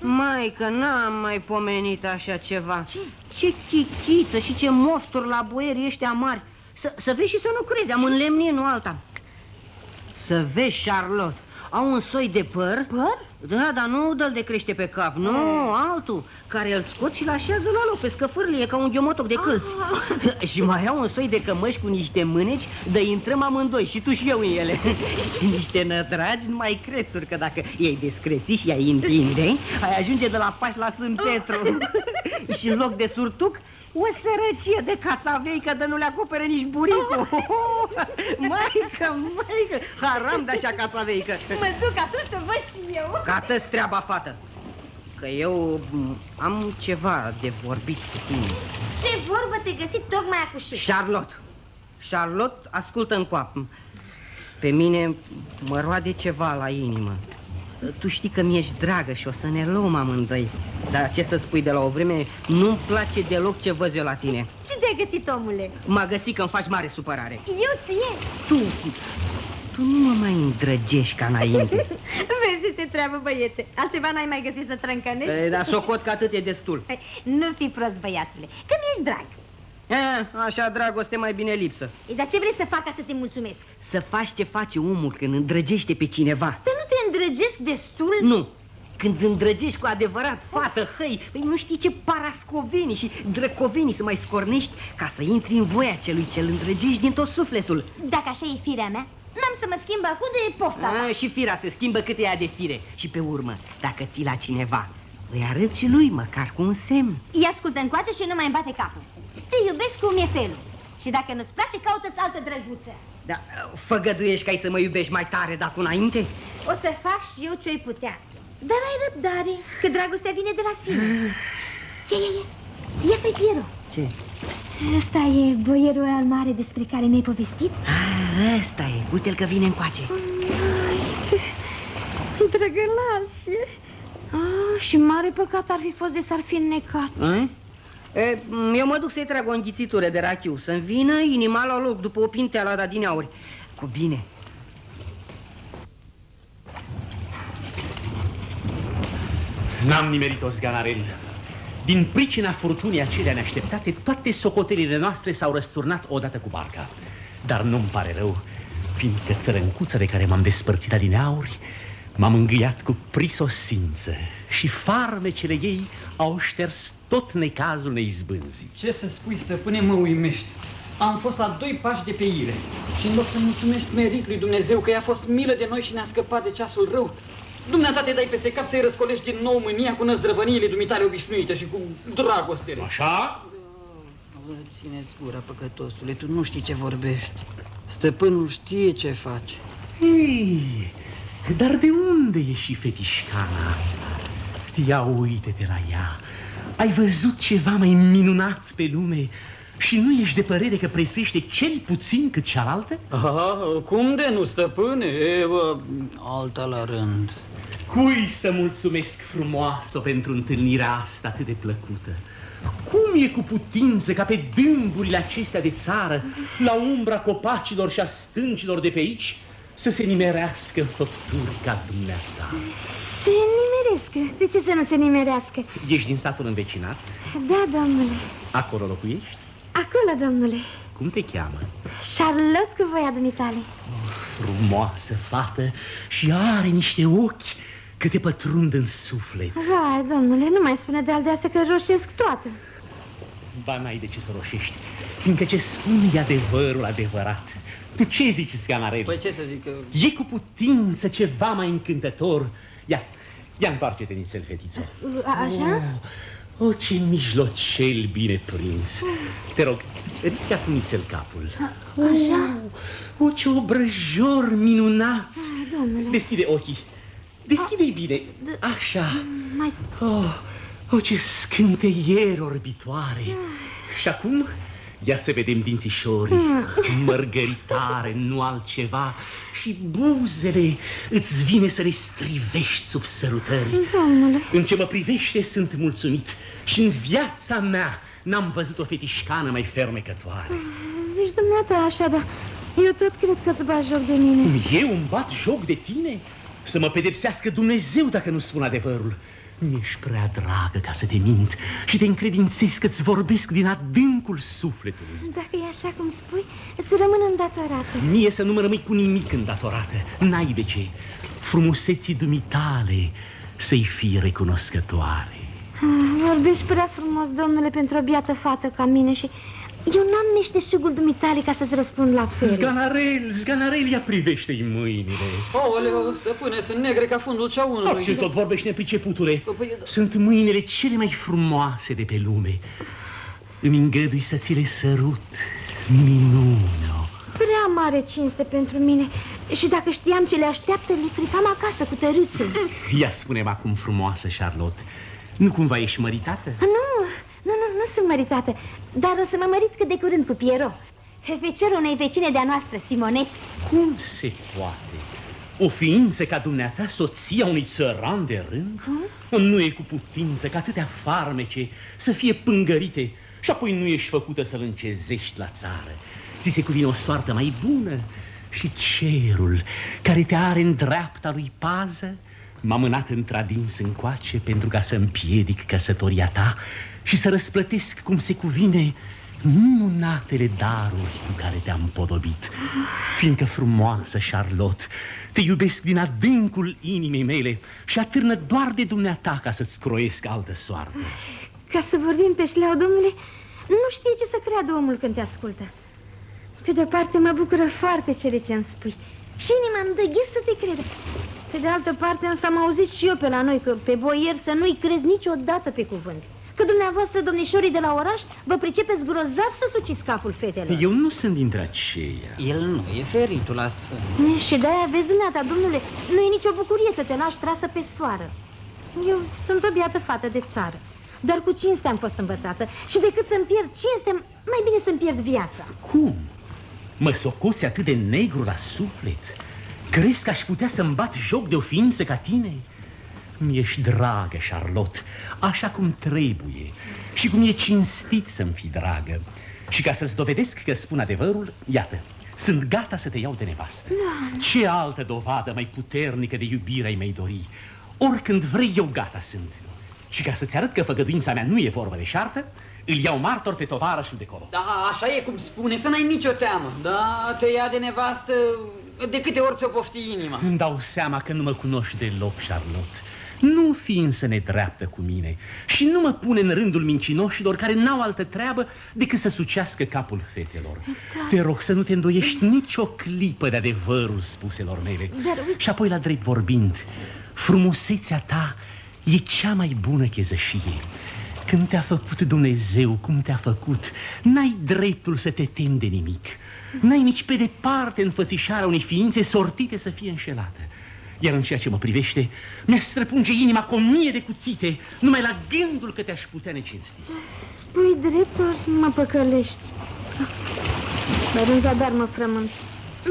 Mai că n-am mai pomenit așa ceva. Ce? Ce chichiță și ce mofturi la boierii ăștia mari. Să, să vezi și să nu crezi, am înlemnie, nu alta. Să vezi, Charlotte Au un soi de păr. Păr? Da, dar nu dă de crește pe cap, nu, altul Care îl scot și-l așează la loc pe scăfârlie Ca un ghiomotoc de câlți Și mai au un soi de cămăși cu niște mâneci De intrăm amândoi și tu și eu în ele. Și niște nădragi numai crețuri Că dacă ei descreți și ai întinde Ai ajunge de la pași la Sânt Petru. Și în loc de surtuc o sărăcie de cațaveică de nu le acoperă nici buricul Maică, maică, haram de așa cațaveică Mă duc atunci să văd și eu. Cată-ți treaba, fată Că eu m, am ceva de vorbit cu tine Ce vorbă te găsit tocmai acușit? Charlotte Charlotte, ascultă în coap Pe mine mă roade ceva la inimă Tu știi că mi-ești dragă și o să ne luăm amândoi Dar ce să spui de la o vreme Nu-mi place deloc ce văz eu la tine Ce te-ai găsit, omule? M-a găsit că îmi faci mare supărare Eu ție. Tu, tu nu mă mai îndrăgești ca înainte Vezi ce treabă, băiete. Altceva n-ai mai găsit să trâncănești? E, Dar socot că atât e destul Hai, Nu fi prost, băiatule, că mi-ești drag. E, Așa dragoste mai bine lipsă E, dar ce vrei să fac ca să te mulțumesc? Să faci ce face omul când îndrăgește pe cineva Să nu te îndrăgesc destul? Nu, când îndrăgești cu adevărat, fată, hăi, păi nu știi ce parascoveni și drăcoveni să mai scornești ca să intri în voia celui ce îl îndrăgești din tot sufletul. Dacă așa e firea mea, n-am să mă schimb acum de pofta A, ta. și firea se schimbă cât ea de fire. Și pe urmă, dacă ții la cineva, îi arăți și lui măcar cu un semn. Ia ascultă încoace și nu mai îmi bate capul. Te iubesc cum e felul. Și dacă nu-ți place, caută-ți altă drăguță. Da, făgăduiești că ai să mă iubești mai tare de acum înainte? O să fac și eu ce-i putea. Dar ai răbdare, că dragostea vine de la sine. Ia, ia, ia. Ia stai, Piero. Ce? Ăsta e boierul al mare despre care mi-ai povestit? Ah, ăsta e, uite-l că vine încoace Drăgălaș ah, Și mare păcat ar fi fost de s-ar fi înnecat A? E, eu mă duc să-i trag o înghițitură de rachiu Să-mi vină inima la loc după o pinteală din auri Cu bine N-am nimerit-o, zganarel. Din pricina furtunii acelea neașteptate, toate socotelile noastre s-au răsturnat odată cu barca. Dar nu-mi pare rău, fiindcă țărâncuța de care m-am despărțit adineauri m-am îngâiat cu prisosință și farmecele ei au șters tot necazul neizbânzii. Ce să spui, stăpâne, mă uimești. Am fost la doi pași de pe ire și în loc să mulțumesc merit lui Dumnezeu că i-a fost milă de noi și ne-a scăpat de ceasul rău, Dumneata te dai peste cap să-i răscolești din nou mânia cu năzdrăvăniile dumitale obișnuite și cu dragostele. Așa? Țineți gura, păcătosule, tu nu știi ce vorbești. Stăpânul știe ce face. Ei, dar de unde e și fetișcana asta? Ia uite-te la ea. Ai văzut ceva mai minunat pe lume și nu ești de părere că preferește cel puțin cât cealaltă? Aha, cum de nu, stăpâne? E, bă, alta la rând. Cui să mulțumesc frumoasă pentru întâlnirea asta atât de plăcută? Cum e cu putință ca pe dâmburile acestea de țară, la umbra copacilor și a stâncilor de pe aici, să se nimerească făpturi ca dumneata? Se nimerească. De ce să nu se nimerească? Ești din satul învecinat? Da, domnule. Acolo locuiești? Acolo, domnule. Cum te cheamă? Charlotte cu voia dumitale. Oh, frumoasă fată și are niște ochi că te pătrund în suflet. Vai, domnule, nu mai spune de de asta că roșesc toată. Ba, n-ai de ce să roșești, fiindcă ce spun e adevărul adevărat. Tu ce zici, scanarel? Păi ce să zic? Că... E cu putință ceva mai încântător. Ia, ia întoarce-te nițel, fetiță. A, așa? Oh, oh, ce mijlocel bine prins. Te rog, ridică acum nițel capul. A, așa? Oh, oh, ce obrăjor minunat. domnule. Deschide ochii. Deschide-i bine. Așa. Mai... Oh, oh, ce scânteieri orbitoare. Și acum, ia să vedem dințișorii. Mărgăritare, nu altceva. Și buzele îți vine să le strivești sub sărutări. Domnule. În ce mă privește, sunt mulțumit. Și în viața mea n-am văzut o fetișcană mai fermecătoare. Zici dumneata așa, dar eu tot cred că îți bagi joc de mine. Eu îmi bat joc de tine? Să mă pedepsească Dumnezeu dacă nu spun adevărul. Mi-ești prea dragă ca să te mint și te încredințez că-ți vorbesc din adâncul sufletului. Dacă e așa cum spui, îți rămân îndatorată. Mie să nu mă rămâi cu nimic îndatorată. N-ai de ce. Frumuseții dumitale să-i fii recunoscătoare. Ah, vorbești prea frumos, domnule, pentru o biată fată ca mine și eu n-am meșteșugul dumitale ca să-ți răspund la fel. Zganarel, zganarel, ia privește-i mâinile. Aoleu, stăpâne, sunt negre ca fundul ceaunului. Ce tot vorbești nepriceputule? Păi, Sunt mâinile cele mai frumoase de pe lume. Îmi îngădui să ți le sărut, minună. Prea mare cinste pentru mine și dacă știam ce le așteaptă, le fricam acasă cu tărâțe. Ia spune-mi acum, frumoasă Charlotte, nu cumva ești măritată? Nu, nu, nu, nu sunt măritată, dar o să mă mărit cât de curând cu Piero. Feciorul unei vecine de-a noastră, Simone. Cum se poate? O ființă ca dumneata, soția unui țăran de rând? Cum? Nu e cu putință ca atâtea farmece să fie pângărite și apoi nu ești făcută să-l încezești la țară. Ți se cuvine o soartă mai bună și cerul care te are în dreapta lui pază m-a mânat într-adins încoace pentru ca să împiedic căsătoria ta și să răsplătesc cum se cuvine minunatele daruri cu care te-am podobit. Fiindcă frumoasă, Charlotte, te iubesc din adâncul inimii mele și atârnă doar de dumneata ca să-ți croiesc altă soartă. Ca să vorbim pe șleau, domnule, nu știe ce să creadă omul când te ascultă. Pe de parte mă bucură foarte cele ce îmi spui și inima îmi dă să te cred. Pe de altă parte însă am auzit și eu pe la noi că pe boier să nu-i crezi niciodată pe cuvânt. Că dumneavoastră, domnișorii de la oraș, vă pricepeți grozav să suciți capul fetelor. Eu nu sunt dintre aceia. El nu, e feritul astfel. Și de-aia vezi, dumneata, domnule, nu e nicio bucurie să te lași trasă pe sfoară. Eu sunt o biată fată de țară. Dar cu cinste am fost învățată Și decât să-mi pierd cinste, mai bine să-mi pierd viața Cum? Mă socoți atât de negru la suflet? Crezi că aș putea să-mi bat joc de o ființă ca tine? Mi-ești dragă, Charlotte, așa cum trebuie Și cum e cinstit să-mi fii dragă. Și ca să-ți dovedesc că spun adevărul, iată sunt gata să te iau de nevastă. Da. Ce altă dovadă mai puternică de iubire ai mei dori? Oricând vrei, eu gata sunt. Și ca să-ți arăt că făgăduința mea nu e vorba de șartă Îl iau martor pe tovarășul de colo. Da, așa e cum spune, să n-ai nicio teamă. Da, te ia de nevastă de câte ori ți-o pofti inima. Îmi dau seama că nu mă cunoști deloc, Charlotte nu fi însă nedreaptă cu mine și nu mă pune în rândul mincinoșilor care n-au altă treabă decât să sucească capul fetelor. Da. Te rog să nu te îndoiești nicio clipă de adevărul spuselor mele. Dar... Și apoi, la drept vorbind, frumusețea ta e cea mai bună chezășie. Când te-a făcut Dumnezeu cum te-a făcut, n-ai dreptul să te temi de nimic. N-ai nici pe departe înfățișarea unei ființe sortite să fie înșelată. Iar în ceea ce mă privește, mi-aș străpunge inima cu o mie de cuțite, numai la gândul că te-aș putea necinsti. Spui dreptul, mă păcălești. Dar în zadar mă frământ.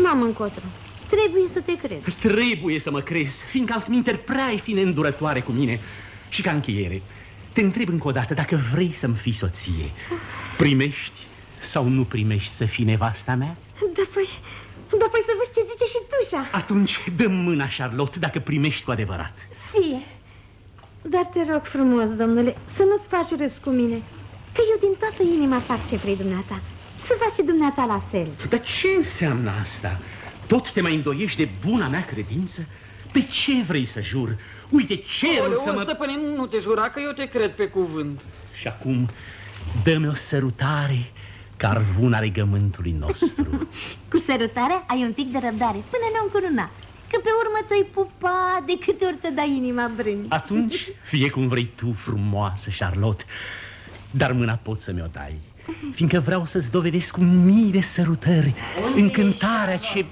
N-am încotro. Trebuie să te cred. Trebuie să mă crezi, fiindcă altminte prea ai fi neîndurătoare cu mine. Și ca încheiere, te întreb încă o dată dacă vrei să-mi fii soție. Primești sau nu primești să fii nevasta mea? Da, păi, dar păi să văd ce zice și tușa Atunci dă mâna, Charlotte, dacă primești cu adevărat Fie Dar te rog frumos, domnule, să nu-ți faci râs cu mine Că eu din toată inima fac ce vrei dumneata Să faci și dumneata la fel Dar ce înseamnă asta? Tot te mai îndoiești de buna mea credință? Pe ce vrei să jur? Uite, cerul să mă... stăpâne, nu te jura că eu te cred pe cuvânt Și acum dă-mi o sărutare carvuna regământului nostru. Cu sărutarea ai un pic de răbdare până nu încuruna. Că pe urmă ți-ai pupa de câte ori să dai inima brând. Atunci, fie cum vrei tu, frumoasă Charlotte, dar mâna poți să mi-o dai. Fiindcă vreau să-ți dovedesc cu mii de sărutări încântarea ce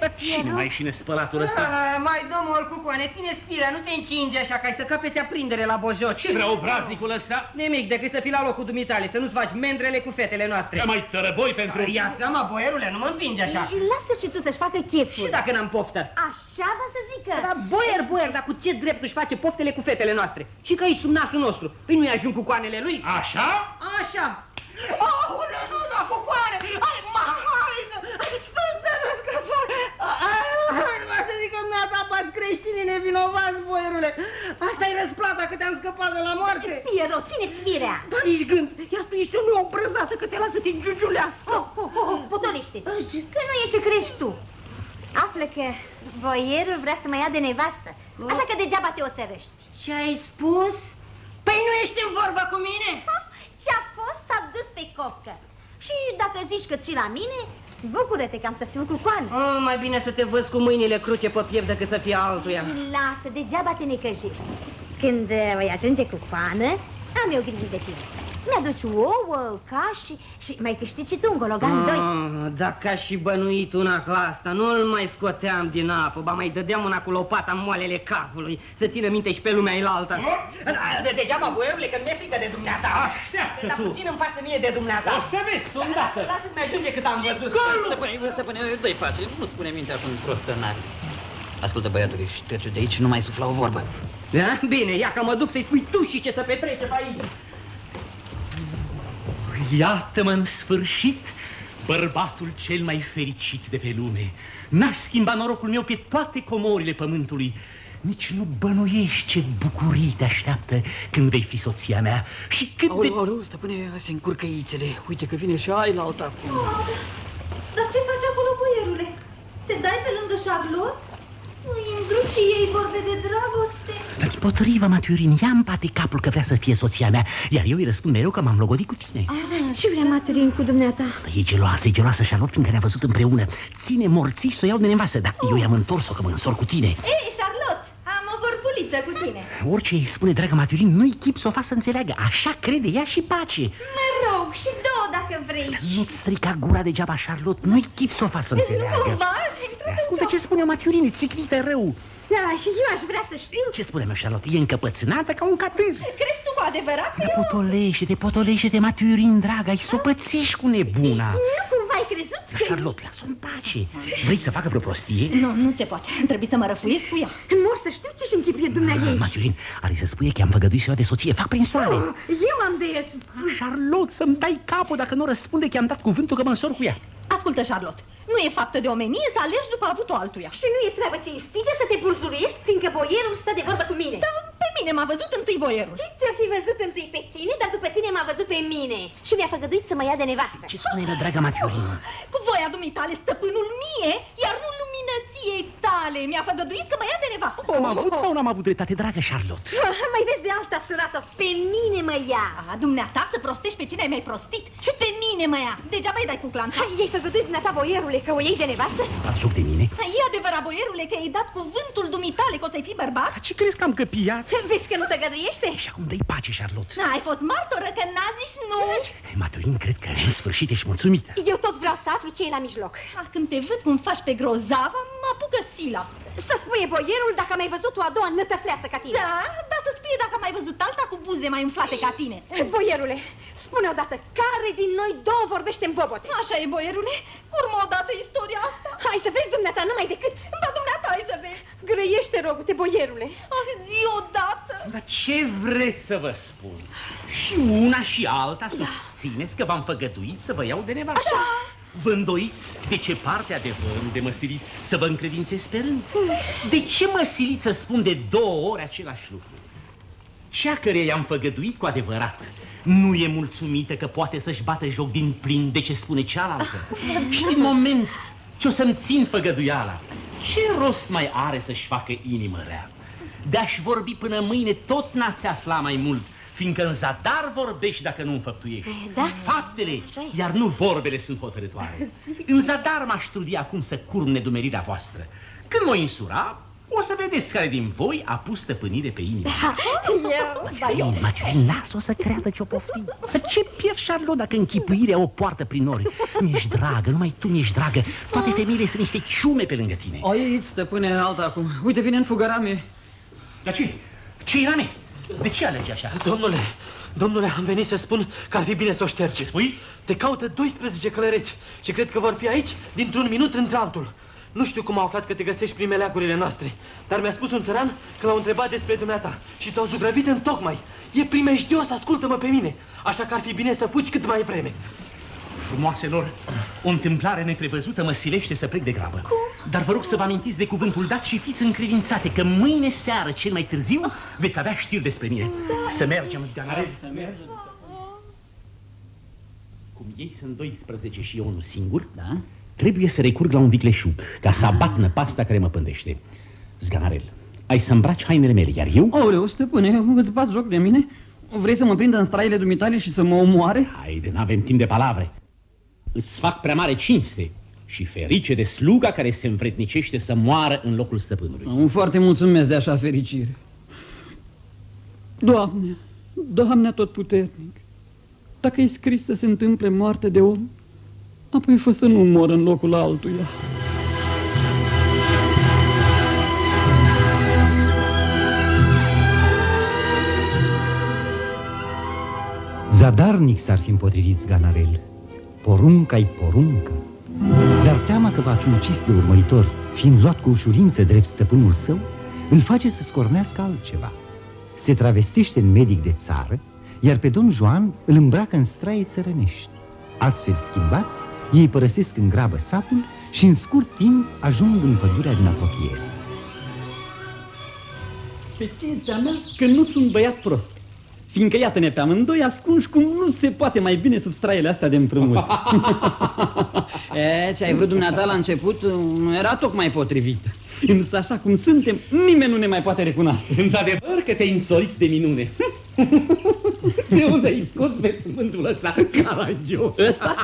dar cine mai și spălatul ăsta? A, mai domnul Cucoane, ține spirea, nu te încinge așa ca să capeți aprindere la bojoci. Ce vrea obraznicul ăsta? Nimic, decât să fii la locul dumitale, să nu-ți faci mendrele cu fetele noastre. Ia mai tărăboi pentru... A, ia seama, boierule, nu mă împinge așa. Lasă și tu să-și facă cheful. Și dacă n-am poftă? Așa va să zică. Da, boier, boier, dar cu ce drept își face poftele cu fetele noastre? Și că e sub nasul nostru. Păi nu-i ajung cu coanele lui? Așa? Așa. Aule, nu da cu coane! Hai, mai, hai, sfântă Hai, să zic că dumneata bați creștinii nevinovați, boierule. Asta e răsplata că te-am scăpat de la moarte. Piero, țineți firea. Dar nici gând. Iar tu ești o nouă brăzată că te lasă te giugiulească. Oh, oh, oh, oh, potolește. Că nu e ce crești tu. Află că boierul vrea să mă ia de nevastă. Așa că degeaba te oțărăști. Ce ai spus? Păi nu ești în vorbă cu mine? Ce-a fost s-a dus pe copcă. Și dacă zici că ți la mine, Bucură-te că am să fiu cu coană. Oh, mai bine să te văz cu mâinile cruce pe piept decât să fie altuia. Lasă, degeaba te necăjești. Când uh, voi ajunge cu coană, am eu grijă de tine. Mi-aduci ouă, cași și mai câștigi și tu un gologan ah, doi. Dacă aș și bănuit una ca asta, nu-l mai scoteam din apă, ba mai dădeam una cu lopata în moalele capului, să țină minte și pe lumea elaltă. De degeaba, boierule, că nu mi-e frică de dumneata. Așteaptă Dar tu. puțin îmi pasă mie de dumneata. O să vezi tu îndată. Lasă-mi ajunge cât am văzut. Stăpâne, stăpâne, dă-i pace, nu spune mintea acum prostă n-are. Ascultă, băiatule, șterge de aici, nu mai sufla o vorbă. Da? Bine, ia că mă duc să-i spui tu și ce să petrece pe aici. Iată-mă în sfârșit bărbatul cel mai fericit de pe lume. N-aș schimba norocul meu pe toate comorile pământului. Nici nu bănuiești ce bucurii te așteaptă când vei fi soția mea și cât Aoleu, de... aoleu, stăpâne, se încurcă ițele. Uite că vine și ai la alta acum. Dar ce faci acolo, boierule? Te dai pe lângă Charlotte? Îi îndruci ei vorbe de dragoste. Dar potrivă, Maturin, ia în pate capul că vrea să fie soția mea, iar eu îi răspund mereu că m-am logodit cu tine. Ce vrea Maturin cu dumneata? E geloasă, e geloasă, Charlotte, fiindcă ne-a văzut împreună. Ține morții să o iau de nevastă, dar eu i-am întors-o că mă însor cu tine. Ei, Charlotte, am o vorbuliță cu tine. Orice îi spune, dragă Maturin, nu-i chip să o facă să înțeleagă. Așa crede ea și pace. Mă rog, și două dacă vrei. Nu-ți strica gura degeaba, Charlotte, nu-i chip să o facă să înțeleagă. Nu, va, Ascultă ce spune Maturin, țicnită rău. Da, și eu aș vrea să știu. Ce spune, mă, Charlotte? E încăpățânată ca un catâr. Crezi tu cu adevărat? Dar potolește-te, potolește-te, Maturin, draga, ai să o pățești cu nebuna. Nu cumva ai crezut Dar, Charlotte, lasă-o în pace. Vrei să facă vreo prostie? Nu, nu se poate. Trebuie să mă răfuiesc cu ea. Mor să știu ce-și închipuie dumneavoastră. Maturin, are să spune că am făgăduit să o de soție. Fac prin soare. Eu am de ies. Charlotte, să-mi dai capul dacă nu răspunde că am dat cuvântul că mă însor cu ea. Ascultă, Charlotte, nu e faptă de omenie să alergi după avutul altuia. Și nu e treabă cinstită să te bulzuruiești fiindcă boierul stă de vorbă cu mine. Dar pe mine m-a văzut întâi boierul. Te-a fi văzut întâi pe tine, dar după tine m-a văzut pe mine. Și mi-a făgăduit să mă ia de nevastă. Ce spune, draga Maturin? Cu voia dumitale, stăpânul mie, iar nu luminăției tale. Mi-a făgăduit că mă ia de nevastă. Am avut sau n-am avut dreptate, dragă Charlotte? Mai vezi de alta surată, pe mine mă ia. A, dumneata să prostești pe cine ai mai prostit și pe mine mă ia. Degeaba îi dai cu clanța. Hai, ei făgăduit dumneata, boierule, că o iei de nevastă? Faci joc de mine? E adevărat, boierule, că ai dat cuvântul dumitale că o să-i fii bărbat? Dar ce crezi că am căpiat? Vezi că nu te găduiește? Și acum dă-i pace, Charlotte. Ai fost martoră că n-a zis nu. Maturin, cred că în sfârșit ești mulțumită. Eu tot vreau să aflu ce e la mijloc. Ah, când te văd cum faci pe grozavă, mă apucă sila. Să spune boierul dacă am mai văzut o a doua nătăfleață ca tine. Da, dar să spui dacă mai văzut alta cu buze mai umflate ca tine. Boierule, spune odată, care din noi două vorbește în bobote? Așa e, boierule, curmă odată istoria asta. Hai să vezi dumneata numai decât. Ba, dumneata, hai să vezi. Grăiește, rogu-te, boierule. Ah, zi odată. Dar ce vreți să vă spun? Și una și alta susțineți că v-am făgăduit să vă iau de nevastă. Așa. Vă îndoiți de ce parte adevărul de mă siliți să vă încredințez sperând? De ce mă siliți să spun de două ori același lucru? Cea care i-am făgăduit cu adevărat nu e mulțumită că poate să-și bată joc din plin de ce spune cealaltă. Și din moment ce o să-mi țin făgăduiala, ce rost mai are să-și facă inimă rea? De-aș vorbi până mâine tot n-ați afla mai mult, fiindcă în zadar vorbești dacă nu înfăptuiești. Da. Faptele, Așa e. iar nu vorbele sunt hotărătoare. În zadar m-aș trudi acum să curm nedumerirea voastră. Când mă insura, o să vedeți care din voi a pus stăpânire pe inimă. Eu, Ba, eu. Maturin, lasă-o să creadă ce-o pofti. Dar ce pierd, Charlotte, dacă închipuirea o poartă prin nori? Nu ești dragă, numai tu nu ești dragă. Toate femeile sunt niște ciume pe lângă tine. Aici, stăpâne, alta acum. Uite, vine în fugăra mea. Dar ce? Ce e la mine? De ce alegi așa? Domnule, domnule, am venit să spun că ar fi bine să o ștergi. Ce spui? Te caută 12 călăreți și cred că vor fi aici dintr-un minut într-altul. Nu știu cum au aflat că te găsești prin meleagurile noastre, dar mi-a spus un țăran că l-au întrebat despre dumneata și te-au zugrăvit în tocmai. E primejdios, ascultă-mă pe mine, așa că ar fi bine să fugi cât mai vreme. Frumoaselor, o întâmplare neprevăzută mă silește să plec de grabă. Cum? Dar vă rog să vă amintiți de cuvântul dat și fiți încredințate că mâine seară, cel mai târziu, veți avea știri despre mine. Să mergem, zganare. Să mergem. Cum ei sunt 12 și eu unul singur, Da? trebuie să recurg la un vicleșug ca să abat năpasta care mă pândește. Zganarel, ai să îmbraci hainele mele, iar eu... Aoleu, stăpâne, îți bat joc de mine? Vrei să mă prindă în straile dumitale și să mă omoare? Haide, n-avem timp de palavre. Îți fac prea mare cinste și ferice de sluga care se învrednicește să moară în locul stăpânului. Îmi foarte mulțumesc de așa fericire. Doamne, Doamne atotputernic, dacă e scris să se întâmple moarte de om, apoi fă să nu mor în locul altuia. Zadarnic s-ar fi împotrivit Zganarel. Porunca-i poruncă. Dar teama că va fi ucis de urmăritori, fiind luat cu ușurință drept stăpânul său, îl face să scornească altceva. Se travestește în medic de țară, iar pe domn Joan îl îmbracă în straie țărănești. Astfel schimbați, ei părăsesc în grabă satul și în scurt timp ajung în pădurea din apropiere. Pe cinstea mea că nu sunt băiat prost. Fiindcă iată-ne pe amândoi ascunși cum nu se poate mai bine sub straiele astea de împrumut. e, ce ai vrut dumneata la început nu era tocmai potrivit. Însă așa cum suntem, nimeni nu ne mai poate recunoaște. Într-adevăr că te-ai înțolit de minune. De unde ai scos pe cuvântul ăsta caragios? Ăsta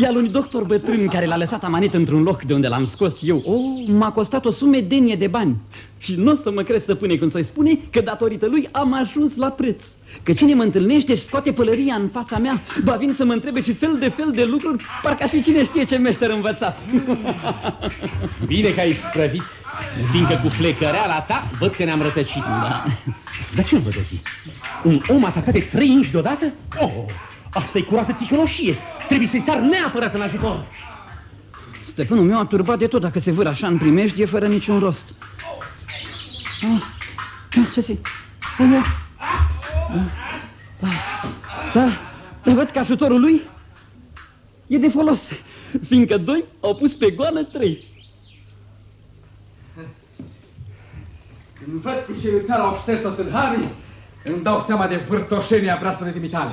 e al unui doctor bătrân care l-a lăsat amanet într-un loc de unde l-am scos eu. Oh, m-a costat o sumedenie de bani. Și nu o să mă crezi, stăpâne, când să-i spune că datorită lui am ajuns la preț. Că cine mă întâlnește și scoate pălăria în fața mea, ba vin să mă întrebe și fel de fel de lucruri, parcă aș fi cine știe ce meșter învățat. Bine că ai sprăvit, fiindcă cu flecăreala ta văd că ne-am rătăcit. Da. Dar ce-mi văd ochii? Un om atacat de trei inși deodată? Oh, asta e curată ticăloșie. Trebuie să-i sar neapărat în ajutor. Stăpânul meu a turbat de tot dacă se vâr așa în primejdie fără niciun rost. Ah, ce se... Da, da, da, văd că ajutorul lui e de folos, fiindcă doi au pus pe goană trei. Când văd cu ce țara au șters-o tâlharii, îmi dau seama de vârtoșenia brațului dimitale.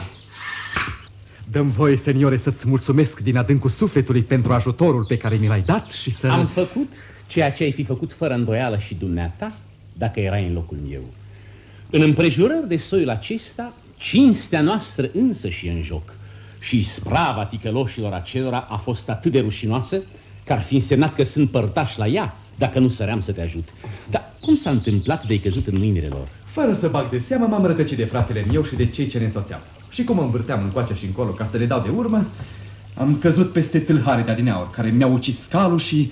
Dăm voie, seniore, să-ți mulțumesc din adâncul sufletului pentru ajutorul pe care mi l-ai dat și să... Am făcut ceea ce ai fi făcut fără îndoială și dumneata dacă erai în locul meu. În împrejurări de soiul acesta, cinstea noastră însă și în joc și sprava ticăloșilor acelora a fost atât de rușinoasă că ar fi însemnat că sunt părtaș la ea dacă nu săream să te ajut. Dar cum s-a întâmplat de ai căzut în mâinile lor? Fără să bag de seamă, m-am rătăcit de fratele meu și de cei ce ne însoțeau. Și cum mă învârteam încoace și încolo ca să le dau de urmă, am căzut peste tâlhare de adineauri, care mi-au ucis scalul și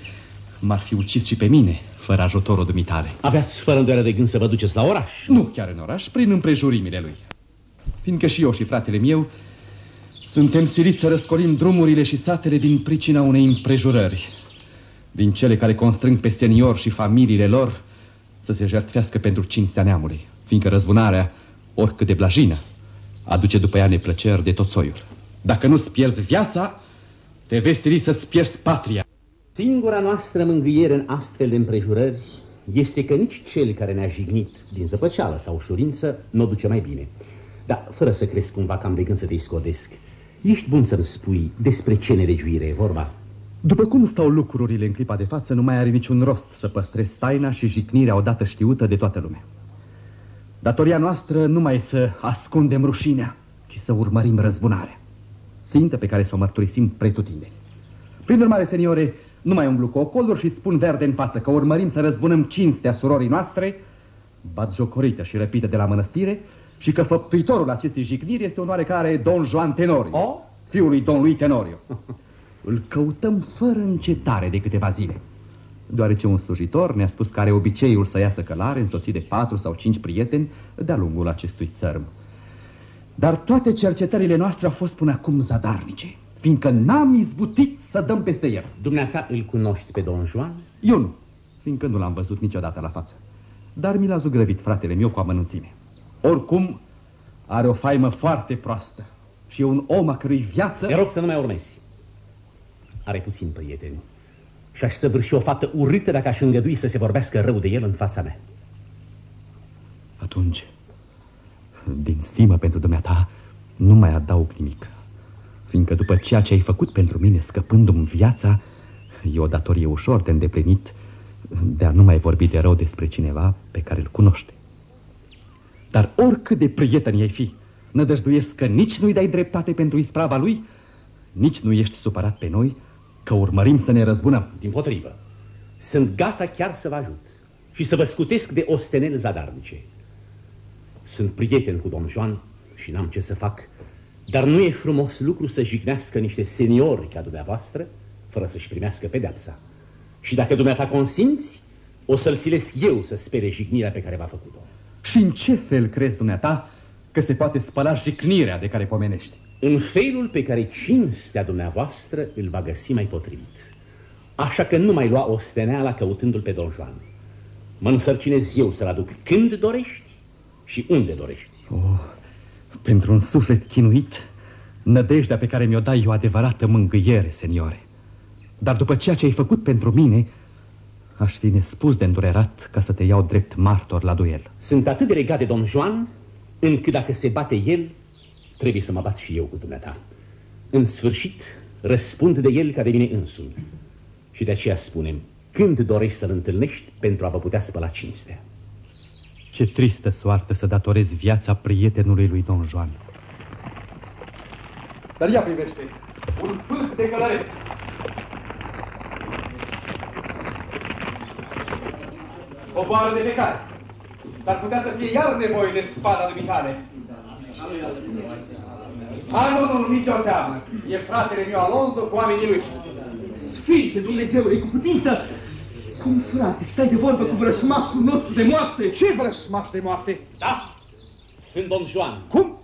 m-ar fi ucis și pe mine, fără ajutorul dumitale. Aveați fără îndoială de gând să vă duceți la oraș? Nu chiar în oraș, prin împrejurimile lui. Fiindcă și eu și fratele meu suntem siliți să răscolim drumurile și satele din pricina unei împrejurări, din cele care constrâng pe senior și familiile lor să se jertfească pentru cinstea neamului, fiindcă răzbunarea, oricât de blajină, aduce după ea neplăceri de tot soiul. Dacă nu-ți pierzi viața, te veseli să-ți pierzi patria. Singura noastră mângâiere în astfel de împrejurări este că nici cel care ne-a jignit din zăpăceală sau ușurință nu o duce mai bine. Dar fără să crezi cumva că am de gând să te scodesc, ești bun să-mi spui despre ce nelegiuire e vorba? După cum stau lucrurile în clipa de față, nu mai are niciun rost să păstrezi taina și jicnirea odată știută de toată lumea. Datoria noastră nu mai e să ascundem rușinea, ci să urmărim răzbunarea. Țintă pe care să o mărturisim pretutinde. Prin urmare, seniore, nu mai umblu cu ocoluri și spun verde în față că urmărim să răzbunăm cinstea surorii noastre, bat jocorită și răpită de la mănăstire, și că făptuitorul acestei jigniri este un oarecare Don Juan Tenorio, oh? fiul lui Don lui Tenorio. Îl căutăm fără încetare de câteva zile deoarece un slujitor ne-a spus că are obiceiul să iasă călare însoțit de patru sau cinci prieteni de-a lungul acestui țărm. Dar toate cercetările noastre au fost până acum zadarnice, fiindcă n-am izbutit să dăm peste el. Dumneata îl cunoști pe Don Juan? Eu nu, fiindcă nu l-am văzut niciodată la față. Dar mi l-a zugrăvit fratele meu cu amănunțime. Oricum, are o faimă foarte proastă și e un om a cărui viață... Te rog să nu mai urmezi. Are puțin prieteni și aș săvârși o faptă urâtă dacă aș îngădui să se vorbească rău de el în fața mea. Atunci, din stimă pentru dumneata, nu mai adaug nimic. Fiindcă după ceea ce ai făcut pentru mine, scăpându-mi viața, e o datorie ușor de îndeplinit de a nu mai vorbi de rău despre cineva pe care îl cunoște. Dar oricât de prieten ai fi, nădăjduiesc că nici nu-i dai dreptate pentru isprava lui, nici nu ești supărat pe noi, Că urmărim să ne răzbunăm. Din potrivă. Sunt gata chiar să vă ajut și să vă scutesc de ostenel zadarnice. Sunt prieten cu domn Joan și n-am ce să fac, dar nu e frumos lucru să jignească niște seniori ca dumneavoastră fără să-și primească pedeapsa. Și dacă dumneata consimți, o să-l silesc eu să spere jignirea pe care v-a făcut-o. Și în ce fel crezi dumneata că se poate spăla jignirea de care pomenești? În felul pe care cinstea dumneavoastră îl va găsi mai potrivit. Așa că nu mai lua o steneala căutându-l pe Don Juan. Mă însărcinez eu să-l aduc când dorești și unde dorești. Oh, pentru un suflet chinuit, nădejdea pe care mi-o dai e o adevărată mângâiere, seniore. Dar după ceea ce ai făcut pentru mine, aș fi nespus de îndurerat ca să te iau drept martor la duel. Sunt atât de legat de Don Juan, încât dacă se bate el, trebuie să mă bat și eu cu dumneata. În sfârșit, răspund de el ca de mine însumi. Și de aceea spunem, când dorești să-l întâlnești pentru a vă putea spăla cinstea? Ce tristă soartă să datorezi viața prietenului lui Don Juan. Dar ia privește, un pârc de călăreți. Coboară de pe care. S-ar putea să fie iar nevoie de spada dumitale. A, nu, nu, nicio teamă. E fratele meu Alonso cu oamenii lui. Sfinte Dumnezeu, e cu putință. Cum, frate, stai de vorbă cu vrășmașul nostru de moarte? Ce vrășmaș de moarte? Da, Sunt Don Juan. Cum?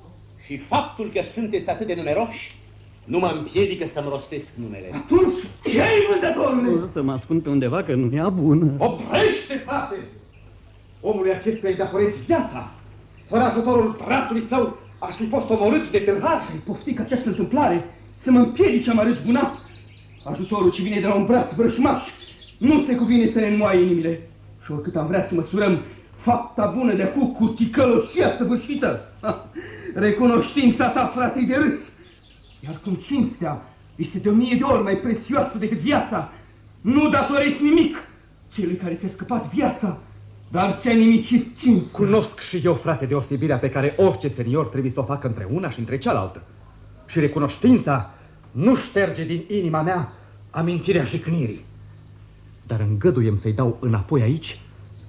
Și faptul că sunteți atât de numeroși nu mă împiedică să-mi rostesc numele. Atunci, ce-ai vânzătorule? O să mă ascund pe undeva că nu e bună. Oprește, frate! Omului acestuia îi datorezi viața. Fără ajutorul bratului său, aș fi fost omorât de tâlhar. Ai poftit ca această întâmplare să mă împiedice a mă răzbuna? Ajutorul ce vine de la un braț vrășmaș nu se cuvine să ne înmoaie inimile. Și oricât am vrea să măsurăm fapta bună de acum cu ticăloșia săvârșită, ha, recunoștința ta, frate de râs. Iar cum cinstea este de o mie de ori mai prețioasă decât viața, nu datorezi nimic celui care ți-a scăpat viața, dar ți-a nimicit cinstea. Cunosc și eu, frate, deosebirea pe care orice senior trebuie să o facă între una și între cealaltă. Și recunoștința nu șterge din inima mea amintirea jicnirii. Dar îngăduiem să-i dau înapoi aici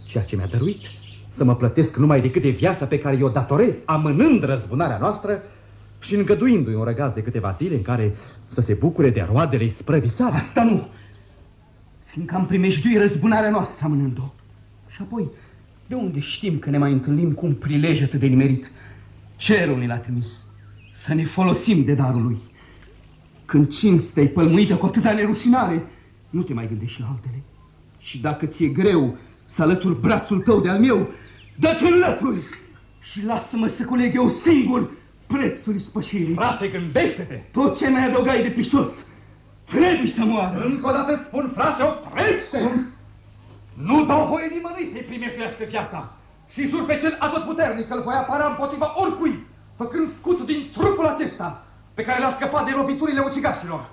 ceea ce mi-a dăruit, să mă plătesc numai decât de viața pe care i-o datorez, amânând răzbunarea noastră și îngăduindu-i un răgaz de câteva zile în care să se bucure de roadele sprăvii sale. Asta nu, fiindcă am primejduit răzbunarea noastră amânând-o. Și apoi, de unde știm că ne mai întâlnim cu un prilej atât de nimerit? Cerul ne l-a trimis să ne folosim de darul lui. Când cinstea-i pălmuită cu atâta nerușinare, nu te mai gândești la altele. Și dacă ți-e greu să alături brațul tău de al meu, dă-te înlături și lasă-mă să culeg eu singur prețul spășirii. Frate, gândește-te! Tot ce mi-ai adăugat de pisos trebuie să moară. Încă o dată îți spun, frate, oprește! Nu dau voie nimănui să-i primejduiască viața. Și jur pe cel atotputernic că îl voi apăra împotriva oricui, făcând scut din trupul acesta pe care l-a scăpat de loviturile ucigașilor.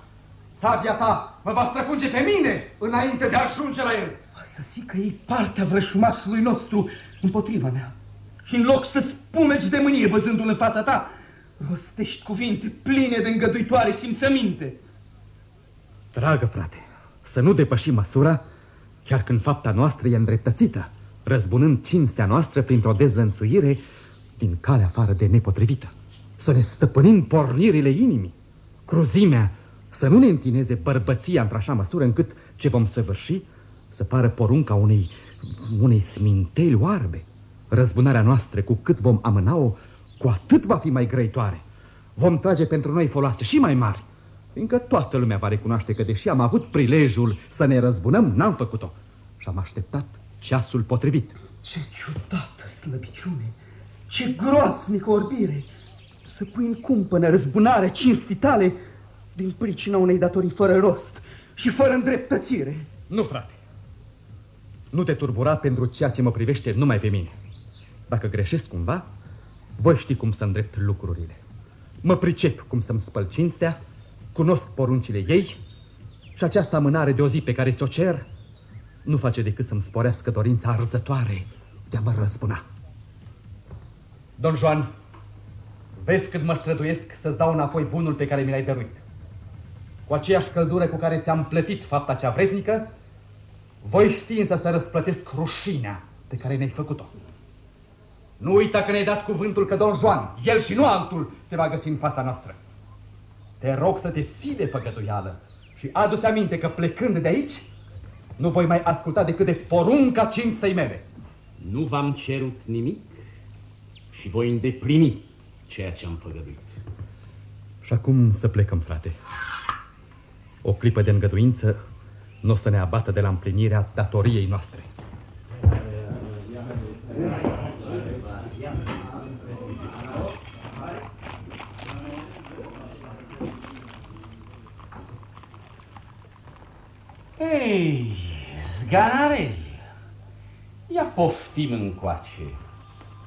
Sabia ta mă va străpunge pe mine înainte de a ajunge la el. Să zic că e partea vrășmașului nostru împotriva mea. Și în loc să spumeci de mânie văzându-l în fața ta, rostești cuvinte pline de îngăduitoare simțăminte. Dragă frate, să nu depășim măsura, chiar când fapta noastră e îndreptățită, răzbunând cinstea noastră printr-o dezlănțuire din calea afară de nepotrivită. Să ne stăpânim pornirile inimii, cruzimea, să nu ne întineze bărbăția într-așa măsură încât ce vom săvârși să pară porunca unei, unei sminteli oarbe. Răzbunarea noastră, cu cât vom amâna-o, cu atât va fi mai grăitoare. Vom trage pentru noi foloase și mai mari, fiindcă toată lumea va recunoaște că, deși am avut prilejul să ne răzbunăm, n-am făcut-o. Și am așteptat ceasul potrivit. Ce ciudată slăbiciune, ce groasnică orbire! Să pui în cumpănă răzbunarea cinstii tale din pricina unei datorii fără rost și fără îndreptățire. Nu, frate. Nu te turbura pentru ceea ce mă privește numai pe mine. Dacă greșesc cumva, voi ști cum să îndrept lucrurile. Mă pricep cum să-mi spăl cinstea, cunosc poruncile ei și această amânare de o zi pe care ți-o cer nu face decât să-mi sporească dorința arzătoare de a mă răzbuna. Don Juan, vezi cât mă străduiesc să-ți dau înapoi bunul pe care mi l-ai dăruit. Cu aceeași căldură cu care ți-am plătit fapta cea vrednică, voi ști însă să răsplătesc rușinea pe care ne-ai făcut-o. Nu uita că ne-ai dat cuvântul că Don Juan, el și nu altul, se va găsi în fața noastră. Te rog să te ții de păgăduială și adu-ți aminte că plecând de aici, nu voi mai asculta decât de porunca cinstei mele. Nu v-am cerut nimic și voi îndeplini ceea ce am făgăduit. Și acum să plecăm, frate. O clipă de îngăduință nu o să ne abată de la împlinirea datoriei noastre. Ei, zganarel, ia poftim încoace.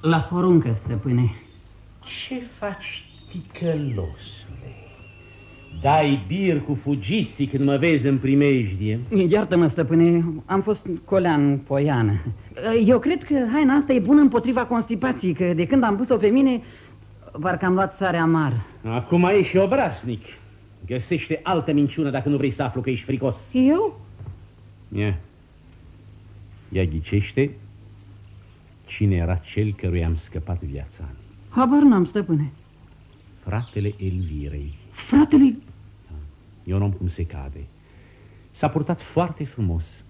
La poruncă, stăpâne. Ce faci, ticălosule? Dai bir cu fugiții când mă vezi în primejdie? Iartă-mă, stăpâne, am fost colean poiană. Eu cred că haina asta e bună împotriva constipației, că de când am pus-o pe mine, parcă am luat sare amar. Acum ești obraznic. Găsește altă minciună dacă nu vrei să aflu că ești fricos. Eu? Ia. Ia ghicește cine era cel căruia am scăpat viața. Habar n-am, stăpâne. Fratele Elvirei. Fratele... E un om cum se cade. S-a purtat foarte frumos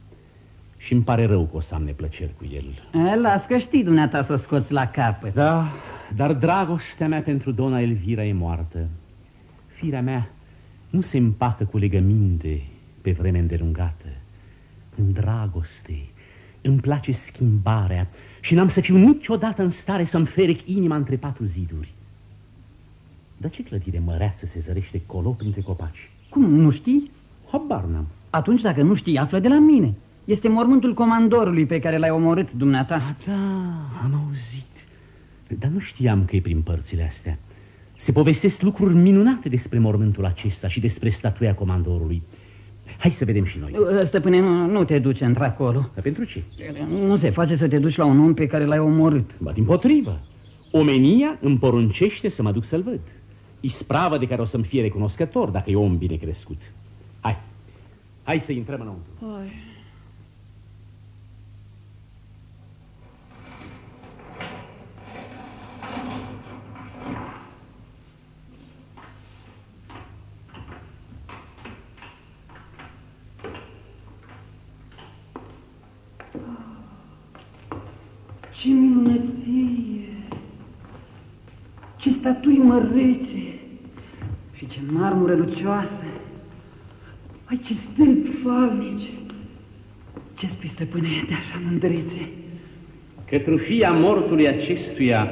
și îmi pare rău că o să am neplăceri cu el. E, las că știi dumneata să o scoți la capăt. Da, dar dragostea mea pentru dona Elvira e moartă. Firea mea nu se împacă cu legăminte pe vreme îndelungată. În dragoste îmi place schimbarea și n-am să fiu niciodată în stare să-mi ferec inima între patru ziduri. Dar ce clădire măreață se zărește colo printre copaci? Cum, nu știi? Habar n-am. Atunci, dacă nu știi, află de la mine. Este mormântul comandorului pe care l-ai omorât, dumneata. A, da, am auzit. Dar nu știam că e prin părțile astea. Se povestesc lucruri minunate despre mormântul acesta și despre statuia comandorului. Hai să vedem și noi. Stăpâne, nu, nu te duce într-acolo. Dar pentru ce? Nu se face să te duci la un om pe care l-ai omorât. Ba, din potrivă. Omenia îmi poruncește să mă duc să-l văd. Ispravă de care o să-mi fie recunoscător dacă e om bine crescut. Hai, hai să intrăm înăuntru. Hai. Ce minunăție! Ce statui mărețe! Și ce marmură lucioasă! Ai ce stâlpi falnici! Ce spui, stăpâne, de așa mândrețe? Că trufia mortului acestuia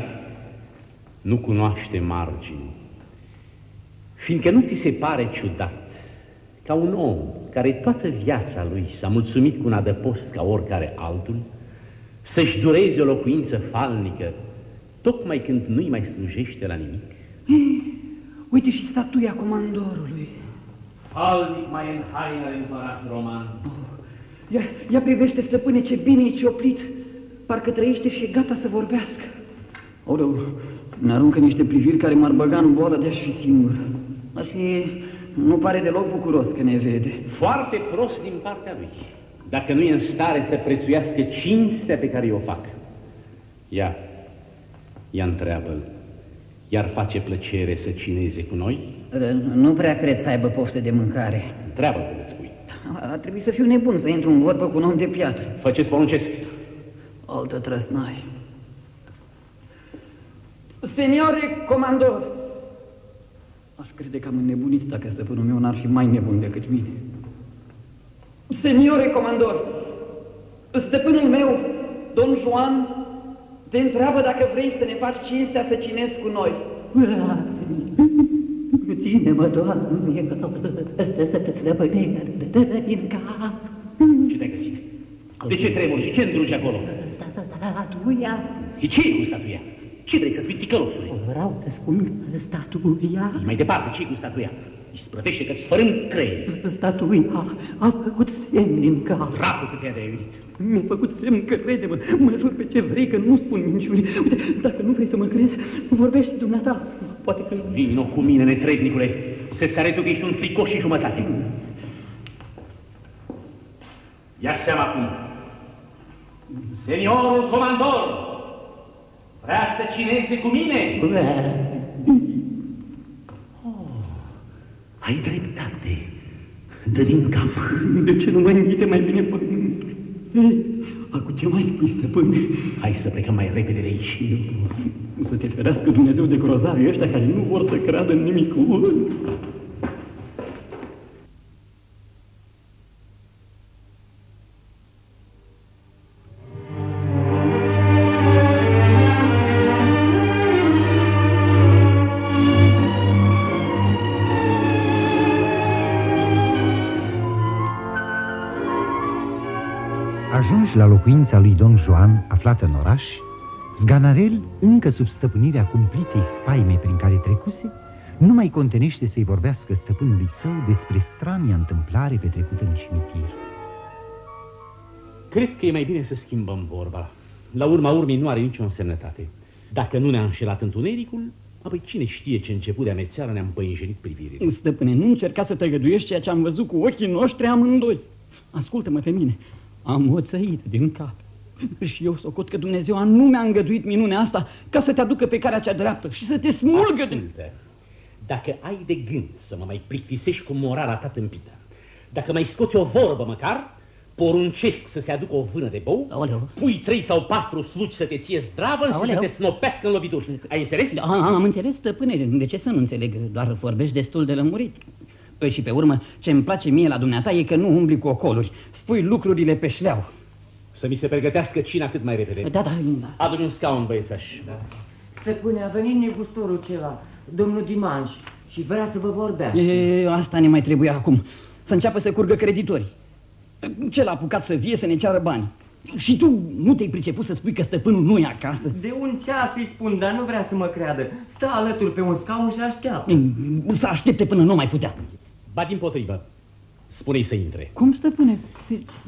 nu cunoaște margini, fiindcă nu ți se pare ciudat ca un om care toată viața lui s-a mulțumit cu un adăpost ca oricare altul, să-și dureze o locuință falnică, tocmai când nu-i mai slujește la nimic? Ei, uite și statuia comandorului. Falnic mai în haina de împărat roman. Oh, ia, ia privește, stăpâne, ce bine e cioplit. Parcă trăiește și e gata să vorbească. Aoleu, ne aruncă niște priviri care m-ar băga în boală de-aș fi singur. Și nu pare deloc bucuros că ne vede. Foarte prost din partea lui dacă nu e în stare să prețuiască cinstea pe care o fac. Ia, ia întreabă iar face plăcere să cineze cu noi? Nu prea cred să aibă poftă de mâncare. Întreabă te spui. A trebuit să fiu nebun să intru în vorbă cu un om de piatră. Fă ce-ți poruncesc. Altă trăsnai. Seniore comandor! Aș crede că am înnebunit dacă stăpânul meu n-ar fi mai nebun decât mine. Seniore comandor, stăpânul meu, domn Joan, te întreabă dacă vrei să ne faci cinstea să cinezi cu noi. Ține-mă, Doamne, să-ți din cap. Ce te-ai găsit? De ce tremur și ce îndrugi acolo? Statuia. Și ce e cu statuia? Ce vrei să spui, ticălosule? Vreau să spun statuia. mai departe, ce cu statuia? Isprăvește că-ți fărâm creier. Statuia a făcut semn în cap. Dracu să te ia de iubit. Mi-a făcut semn, crede-mă, mă jur pe ce vrei, că nu spun minciuni. Uite, dacă nu vrei să mă crezi, vorbește dumneata. Poate că... Vino cu mine, netrebnicule, să-ți arăt eu că ești un fricoș și jumătate. Ia seama acum. Seniorul comandor vrea să cineze cu mine? Vrea. Ai dreptate. Dă din cap. De ce nu mă înghite mai bine pământul? Acum ce mai spui, stăpâne? Hai să plecăm mai repede de aici. Nu să te ferească Dumnezeu de grozarii ăștia care nu vor să creadă în nimicul. Locuința lui Don Joan, aflată în oraș, Zganarel, încă sub stăpânirea cumplitei spaime prin care trecuse, nu mai contenește să-i vorbească stăpânului său despre strania întâmplare petrecută în cimitir. Cred că e mai bine să schimbăm vorba. La urma urmei nu are nicio însemnătate. Dacă nu ne-a înșelat întunericul, apoi cine știe ce început de amețeală ne-a împăinjenit privirile. Stăpâne, nu încerca să tăgăduiești ceea ce am văzut cu ochii noștri amândoi. Ascultă-mă pe mine. Am oțăit din cap. Și eu socot că Dumnezeu nu mi-a îngăduit minunea asta ca să te aducă pe calea cea dreaptă și să te smulgă Ascultă, din... dacă ai de gând să mă mai plictisești cu morala ta tâmpită, dacă mai scoți o vorbă măcar, poruncesc să se aducă o vână de bou, Aoleu. pui trei sau patru slugi să te ție zdravă și Aoleu. să te snopească în lovituri. Ai înțeles? Da, am, am înțeles, stăpâne, de ce să nu înțeleg? Doar vorbești destul de lămurit. Păi și pe urmă, ce îmi place mie la dumneata e că nu umbli cu ocoluri. Spui lucrurile pe șleau. Să mi se pregătească cina cât mai repede. Da, da, da. Adu-mi un scaun, băiețaș. Da. Stăpâne, a venit negustorul acela, domnul Dimanș, și vrea să vă vorbea. E, asta ne mai trebuie acum. Să înceapă să curgă creditorii. Cel a apucat să vie să ne ceară bani. Și tu nu te-ai priceput să spui că stăpânul nu e acasă? De un ceas îi spun, dar nu vrea să mă creadă. Stă alături pe un scaun și așteaptă. Să aștepte până nu mai putea. Ba din potrivă, spune-i să intre. Cum, stăpâne?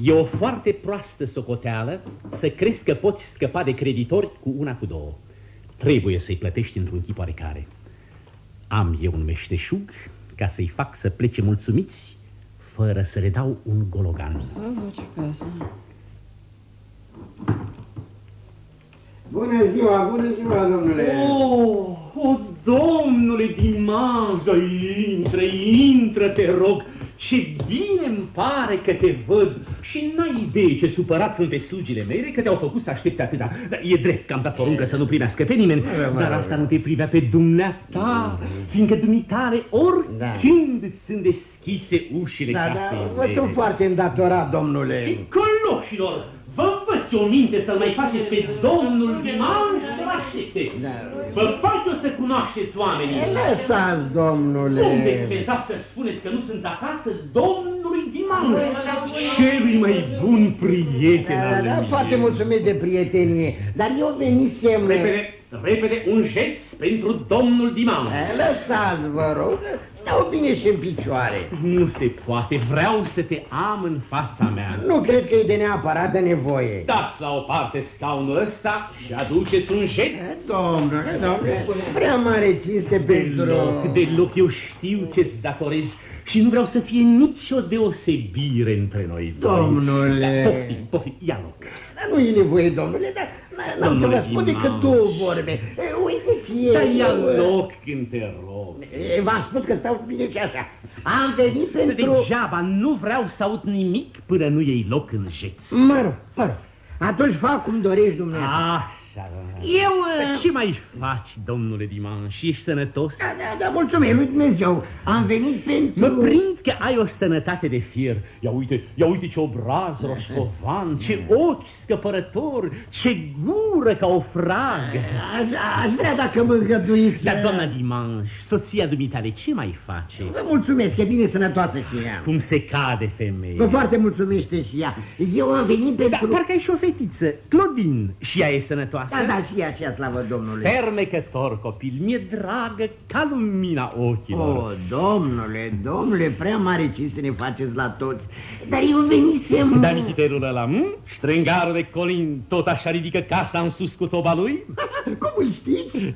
E o foarte proastă socoteală să crezi că poți scăpa de creditori cu una cu două. Trebuie să-i plătești într-un chip oarecare. Am eu un meșteșug ca să-i fac să plece mulțumiți fără să le dau un gologan. Bună ziua, bună ziua, domnule! Oh, oh, domnule Dimanș, da, intră, intră, te rog. Ce bine îmi pare că te văd și n-ai idee ce supărat sunt pe slugile mele că te-au făcut să aștepți atâta. Dar e drept că am dat poruncă să nu primească pe nimeni, dar asta nu te privea pe dumneata, fiindcă dumitale oricând îți sunt deschise ușile Da, casei da, vă mele. sunt foarte îndatorat, domnule. Coloșilor, vă învăț o minte să-l mai faceți pe domnul Dimanș să vă aștepte. Vă fac eu să cunoașteți oamenii. Lăsați, domnule. Unde pensați să spuneți că nu sunt acasă domnului Dimanș, celui mai bun prieten Da, al da, lui. foarte mulțumit de prietenie, dar eu venisem... Repede, repede, un jeț pentru domnul Dimanș. Eh, Lăsați, vă rog, stau bine și în picioare. Nu se poate, vreau să te am în fața mea. Nu cred că e de neapărată nevoie. Dați la o parte scaunul ăsta și aduceți un jeț. Domnule, domnule, prea mare cinste pentru... Deloc, deloc, eu știu ce-ți datorez și nu vreau să fie nicio deosebire între noi doi. Domnule. Da, poftim, poftim, ia loc. Dar nu e nevoie, domnule, dar n- n-am să Domnule vă spun decât Dimanș. două vorbe. E, Uite ce e... Dar ia eu, loc când te rog. e, V-am spus că stau bine și așa. Am venit pentru... Degeaba, nu vreau să aud nimic până nu iei loc în jeț. Mă rog, mă rog. Atunci fac cum dorești dumneavoastră. Așa. Eu... Dar ce mai faci, domnule Dimanș? Ești sănătos? Da, da, da, mulțumesc lui Dumnezeu. Am venit pentru... Mă prind că ai o sănătate de fier. Ia uite, ia uite ce obraz roșcovan, ce ochi scăpărători, ce gură ca o fragă. Aș, aș vrea dacă mă îngăduiți... Dar, doamna Dimanș, soția dumitale, ce mai face? Vă mulțumesc, e bine sănătoasă și ea. Cum se cade femeie. Vă foarte mulțumește și ea. Eu am venit Da, pentru... parcă ai și o fetiță, Claudine, și ea e sănătoasă? Da, da, și ea aceea slavă Domnului. Fermecător copil, mi-e dragă ca lumina ochilor. Oh, domnule, domnule, prea mare cinste ne faceți la toți. Dar eu venisem... Da, mititerul ăla, hm? Strângarul de Colin tot așa ridică casa în sus cu toba lui? Cum îl știți?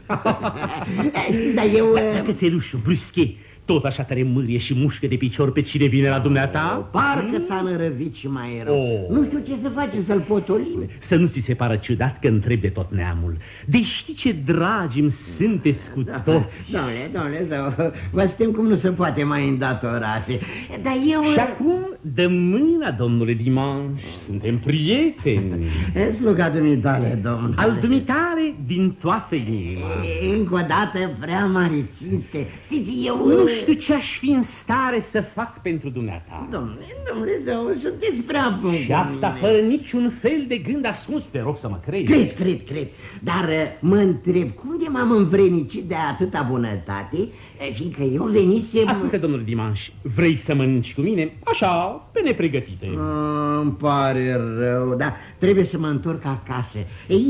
Știți, dar eu... Da, da, cățelușul, brusche, tot așa tare mârie și mușcă de picior pe cine vine la dumneata? Parcă s-a nărăvit și mai rău. Oh. Nu știu ce să facem, să-l potolim. Să nu ți se pară ciudat că întreb de tot neamul. Deci știi ce dragi îmi sunteți cu toți. Domnule, domnule, să vă suntem cum nu se poate mai îndatorate. Dar eu... Și acum dă mâna, domnule Dimanș, suntem prieteni. E sluga dumitale, domnule. Al dumitale din toată inima. E, Încă o dată, prea mare cinste. Știți, eu... Nu știu ce aș fi în stare să fac pentru dumneata. Domnule, domnule, să sunteți prea bun. Și asta cu mine. fără niciun fel de gând ascuns, te rog să mă crezi. Cred, cred, cred. Dar uh, mă întreb, cum de m-am învrenicit de atâta bunătate, eh, fiindcă eu venisem... Ascultă, domnule Dimanș, vrei să mănânci cu mine? Așa, pe nepregătite. Ah, Îmi pare rău, dar trebuie să mă întorc acasă.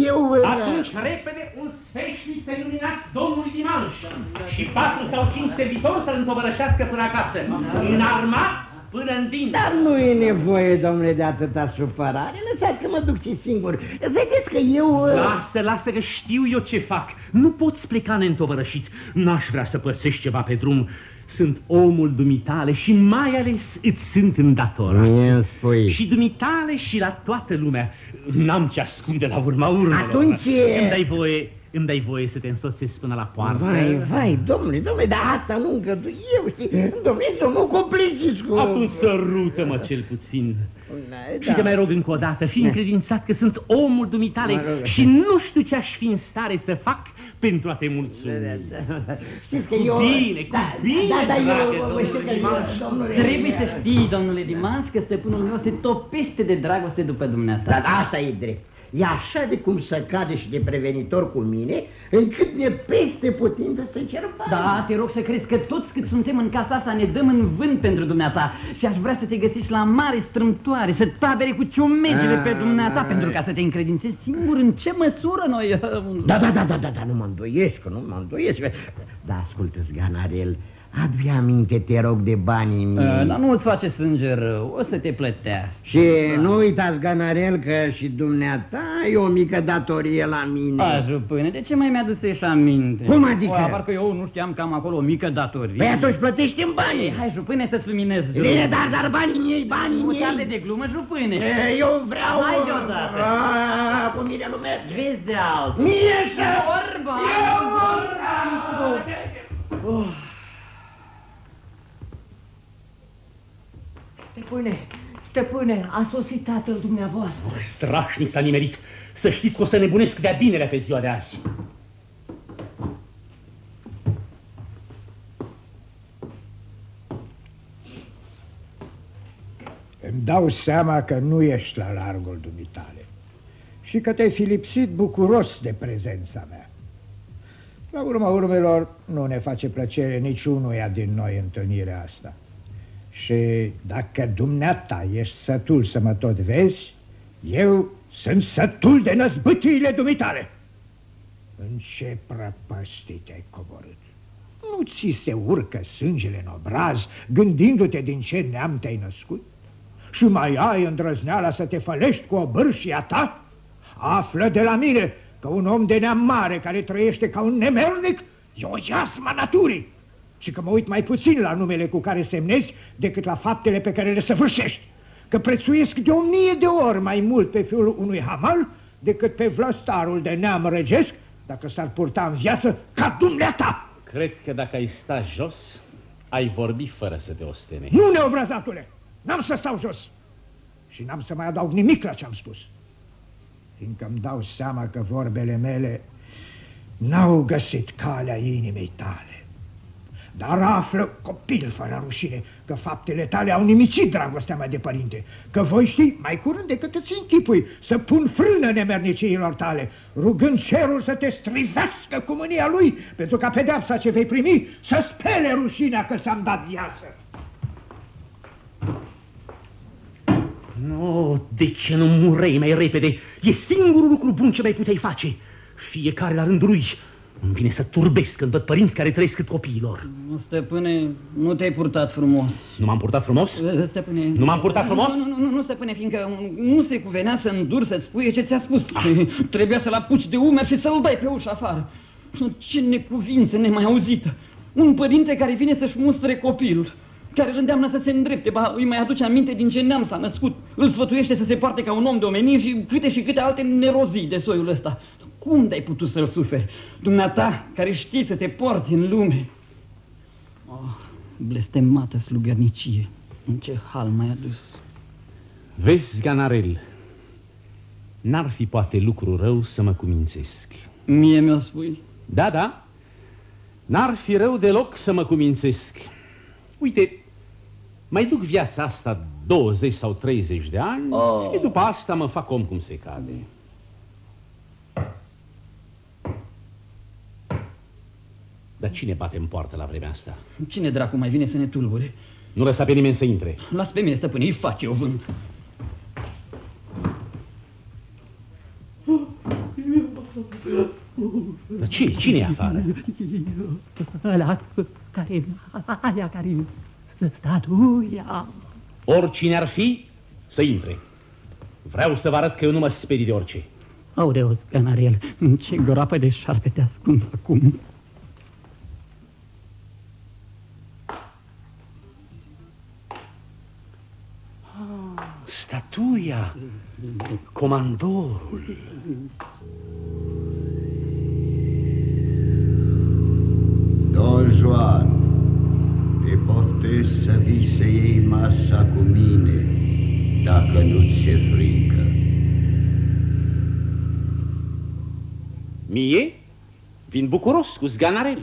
Eu... uh, Atunci, repede, un sfeșnic să iluminați domnul Dimanș și patru sau cinci servitori să-l întovărășească până acasă. Înarmați până în din. Dar nu e nevoie, domnule, de atâta supărare. Lăsați că mă duc și singur. Vedeți că eu... uh, Lasă, lasă că știu eu ce fac. Nu poți pleca neîntovărășit. N-aș vrea să părțești ceva pe drum. Sunt omul dumitale și mai ales îți sunt îndatorat. Mie spui. Și dumitale și la toată lumea. N-am ce ascunde la urma urmelor. Atunci e- Îmi dai voie îmi dai voie să te însoțesc până la poartă? Vai, vai, domnule, domnule, dar asta nu încădu eu, știi? Domnule, să mă compliciți cu... Acum sărută-mă cel puțin. Da, Și te mai rog încă o dată, fi încredințat că sunt omul dumitale Mă rog. și nu știu ce aș fi în stare să fac pentru a te mulțumi. Știți că Cu eu... bine, cu da, bine, da, da, dragă, eu, vă știu că eu, domnule... Trebuie să știi, domnule Dimanș, că stăpânul meu se topește de dragoste după dumneata. Da, da, asta e drept. E așa de cum să cade și de prevenitor cu mine, încât mi-e peste putință să cer bani. Da, te rog să crezi că toți cât suntem în casa asta ne dăm în vânt pentru dumneata și aș vrea să te găsești la mare strâmtoare, să tabere cu ciumegile Ah, pe dumneata da. pentru ca să te încredințezi singur în ce măsură noi... Da, da, da, da, da, da, nu mă îndoiesc, nu mă îndoiesc. Da, ascultă, Zganarel, adu aminte, te rog, de banii mei. Uh, Dar nu îți face sânge rău, o să te plătească. Și nu uitați, Ganarel, că și dumneata e o mică datorie la mine. A, jupâne, de ce mai mi-adusești aminte? Cum adică? O, parcă eu nu știam că am acolo o mică datorie. Păi atunci plătești în bani. Ei, Hai, jupâne, să-ți luminez Bine, dar, dar banii miei, banii Nu miei. te de glumă, jupâne. E, Eu vreau... Hai deodată. A, Cu mine nu merge. Vezi de altul. Mie să... Vorba! Stăpâne, stăpâne, a sosit tatăl dumneavoastră. Strașnic s-a nimerit. Să știți că o să nebunesc de-a binele pe ziua de azi. Îmi dau seama că nu ești la largul dumitale și că te-ai fi lipsit bucuros de prezența mea. La urma urmelor, nu ne face plăcere niciunuia din noi întâlnirea asta. Și dacă dumneata ești sătul să mă tot vezi, eu sunt sătul de năzbâtiile dumitale. În ce prăpăstii te-ai coborât? Nu ți se urcă sângele în obraz gândindu-te din ce neam te-ai născut? Și mai ai îndrăzneala să te fălești cu o bârșie a ta? Află de la mine că un om de neam mare care trăiește ca un nemernic e o iasma naturii și că mă uit mai puțin la numele cu care semnezi decât la faptele pe care le săvârșești. Că prețuiesc de o mie de ori mai mult pe fiul unui hamal decât pe vlăstarul de neam regesc dacă s-ar purta în viață ca dumneata. Cred că dacă ai sta jos, ai vorbi fără să te ostene. Nu, neobrazatule! N-am să stau jos și n-am să mai adaug nimic la ce am spus. Fiindcă îmi dau seama că vorbele mele n-au găsit calea inimii tale. Dar află, copil fără rușine, că faptele tale au nimicit dragostea mea de părinte, că voi ști, mai curând decât îți închipui, să pun frână nemerniciilor tale, rugând cerul să te strivească cu mânia lui, pentru ca pedeapsa ce vei primi să spele rușinea că ți-am dat viață. Nu, de ce nu murei mai repede? E singurul lucru bun ce mai puteai face. Fiecare la rândul lui. Îmi vine să turbesc când văd părinți care trăiesc cât copiilor. Stăpâne, nu te-ai purtat frumos. Nu m-am purtat frumos? Stăpâne... Nu m-am purtat frumos? Nu, nu, nu, nu, stăpâne, fiindcă nu se cuvenea să îndur să-ți spui ce ți-a spus. Trebuia să-l apuci de umeri și să-l dai pe ușa afară. Ce necuvință nemai auzită. Un părinte care vine să-și mustre copilul care îl îndeamnă să se îndrepte, ba, îi mai aduce aminte din ce neam s-a născut, îl sfătuiește să se poarte ca un om de omenire și câte și câte alte nerozii de soiul ăsta. Cum de-ai putut să-l suferi? Dumneata, care știi să te porți în lume. Oh, blestemată slugărnicie, în ce hal m-ai adus. Vezi, Ganarel, n-ar fi poate lucru rău să mă cumințesc. Mie mi-o spui? Da, da, n-ar fi rău deloc să mă cumințesc. Uite, mai duc viața asta 20 sau 30 de ani oh. și după asta mă fac om cum se cade. Dar cine bate în poartă la vremea asta? Cine dracu mai vine să ne tulbure? Nu lăsa pe nimeni să intre. Las pe mine, stăpâne, îi fac eu vânt. Dar ce? Cine e afară? Ăla care, alea care statuia. Oricine ar fi, să intre. Vreau să vă arăt că eu nu mă sperii de orice. Aureu, Scanarel, în ce groapă de șarpe te ascunzi acum? statuia, comandorul. Don Juan, te poftesc să vii să iei masa cu mine, dacă nu ți-e frică. Mie? Vin bucuros cu zganare.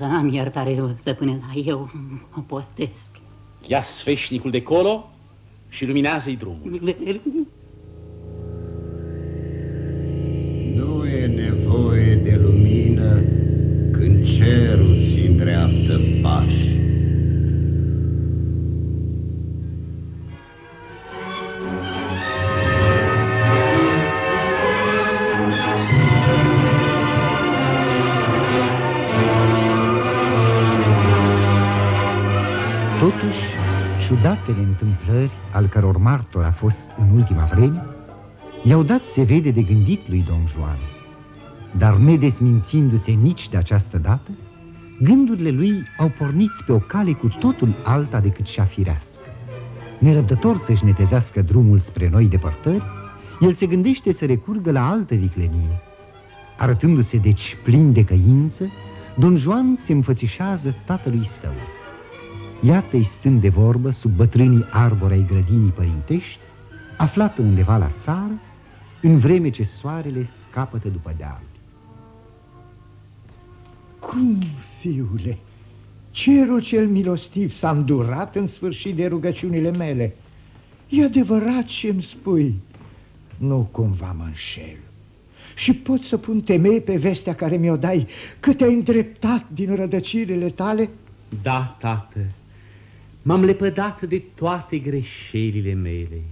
Am iertare, stăpâne, dar eu postesc. Ia sfeșnicul de colo și luminează-i drumul. Nu e nevoie de lumină când cerul ți îndreaptă pași. Martor a fost în ultima vreme, i-au dat se vede de gândit lui Don Juan. Dar nedesmințindu-se nici de această dată, gândurile lui au pornit pe o cale cu totul alta decât cea firească. Nerăbdător să-și netezească drumul spre noi depărtări, el se gândește să recurgă la altă viclenie. Arătându-se deci plin de căință, Don Juan se înfățișează tatălui său. Iată-i stând de vorbă sub bătrânii arbori ai grădinii părintești, aflată undeva la țară, în vreme ce soarele scapătă după deal. Cum, fiule? Cerul cel milostiv s-a îndurat în sfârșit de rugăciunile mele. E adevărat ce îmi spui. Nu cumva mă înșel. Și pot să pun temei pe vestea care mi-o dai că te-ai îndreptat din rădăcirile tale? Da, tată, m-am lepădat de toate greșelile mele,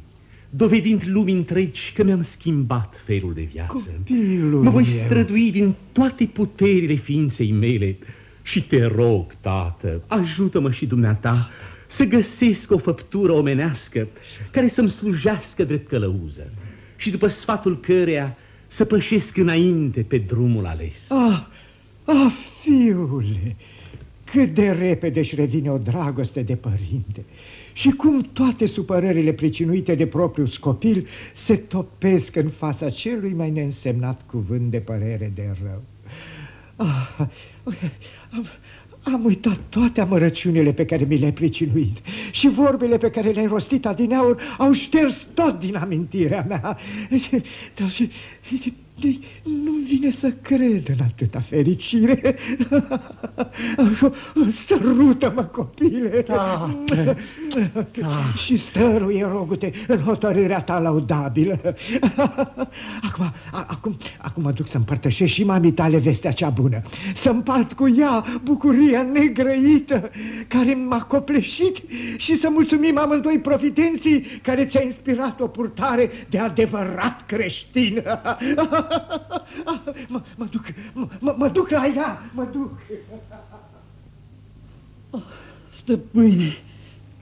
dovedind lumii întregi că mi-am schimbat felul de viață. Copilul mă voi meu. strădui din toate puterile ființei mele și te rog, tată, ajută-mă și dumneata să găsesc o făptură omenească care să-mi slujească drept călăuză și după sfatul căreia să pășesc înainte pe drumul ales. Ah, ah, fiule, cât de repede își revine o dragoste de părinte și cum toate supărările pricinuite de propriul copil se topesc în fața celui mai neînsemnat cuvânt de părere de rău. Ah, am, am uitat toate amărăciunile pe care mi le-ai pricinuit și vorbele pe care le-ai rostit adineaur au șters tot din amintirea mea. Dar și, nu-mi vine să cred în atâta fericire. Sărută-mă, copile. Tată, Și stăruie, rogute, în hotărârea ta laudabilă. Acum, a- acum, acum mă duc să împărtășesc și mamii tale vestea cea bună. Să împart cu ea bucuria negrăită care m-a copleșit și să mulțumim amândoi profitenții care ți-a inspirat o purtare de adevărat creștin. Mă, mă duc, mă, mă duc la ea, mă duc. Stăpâne,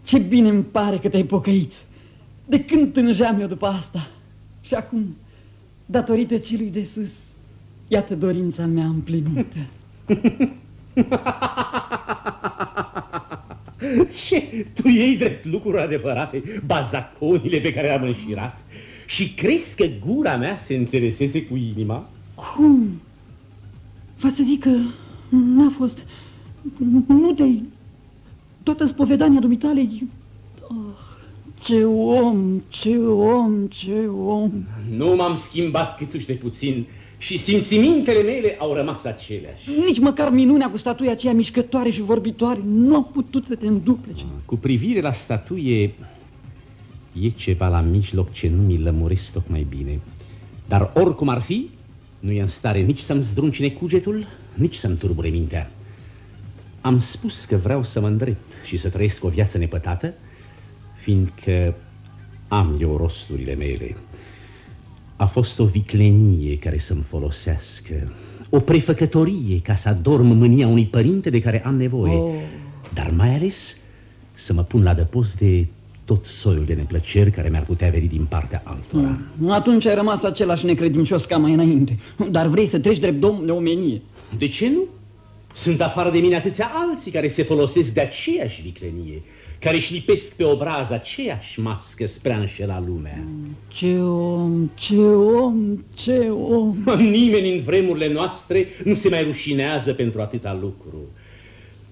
ce bine îmi pare că te-ai pocăit. De când tânjeam eu după asta? Și acum, datorită celui de sus, iată dorința mea împlinită. Ce? Tu iei drept lucruri adevărate bazaconile pe care le-am înșirat și crezi că gura mea se înțelesese cu inima? Cum? Va să zic că n-a fost... Nu te Toată spovedania dumitale... Oh, ce om, ce om, ce om... Nu m-am schimbat câtuși de puțin și simțimintele mele au rămas aceleași. Nici măcar minunea cu statuia aceea mișcătoare și vorbitoare nu a putut să te înduplece. Cu privire la statuie, e ceva la mijloc ce nu mi lămuresc tocmai bine. Dar oricum ar fi, nu e în stare nici să-mi zdruncine cugetul, nici să-mi turbure mintea. Am spus că vreau să mă îndrept și să trăiesc o viață nepătată, fiindcă am eu rosturile mele. A fost o viclenie care să-mi folosească, o prefăcătorie ca să adorm mânia unui părinte de care am nevoie, Oh. dar mai ales să mă pun la dăpost de tot soiul de neplăceri care mi-ar putea veni din partea altora. Mm. Atunci ai rămas același necredincios ca mai înainte. Dar vrei să treci drept domn de omenie. De ce nu? Sunt afară de mine atâția alții care se folosesc de aceeași viclenie, care își lipesc pe obraz aceeași mască spre a înșela lumea. Ce om, ce om, ce om! Nimeni în vremurile noastre nu se mai rușinează pentru atâta lucru.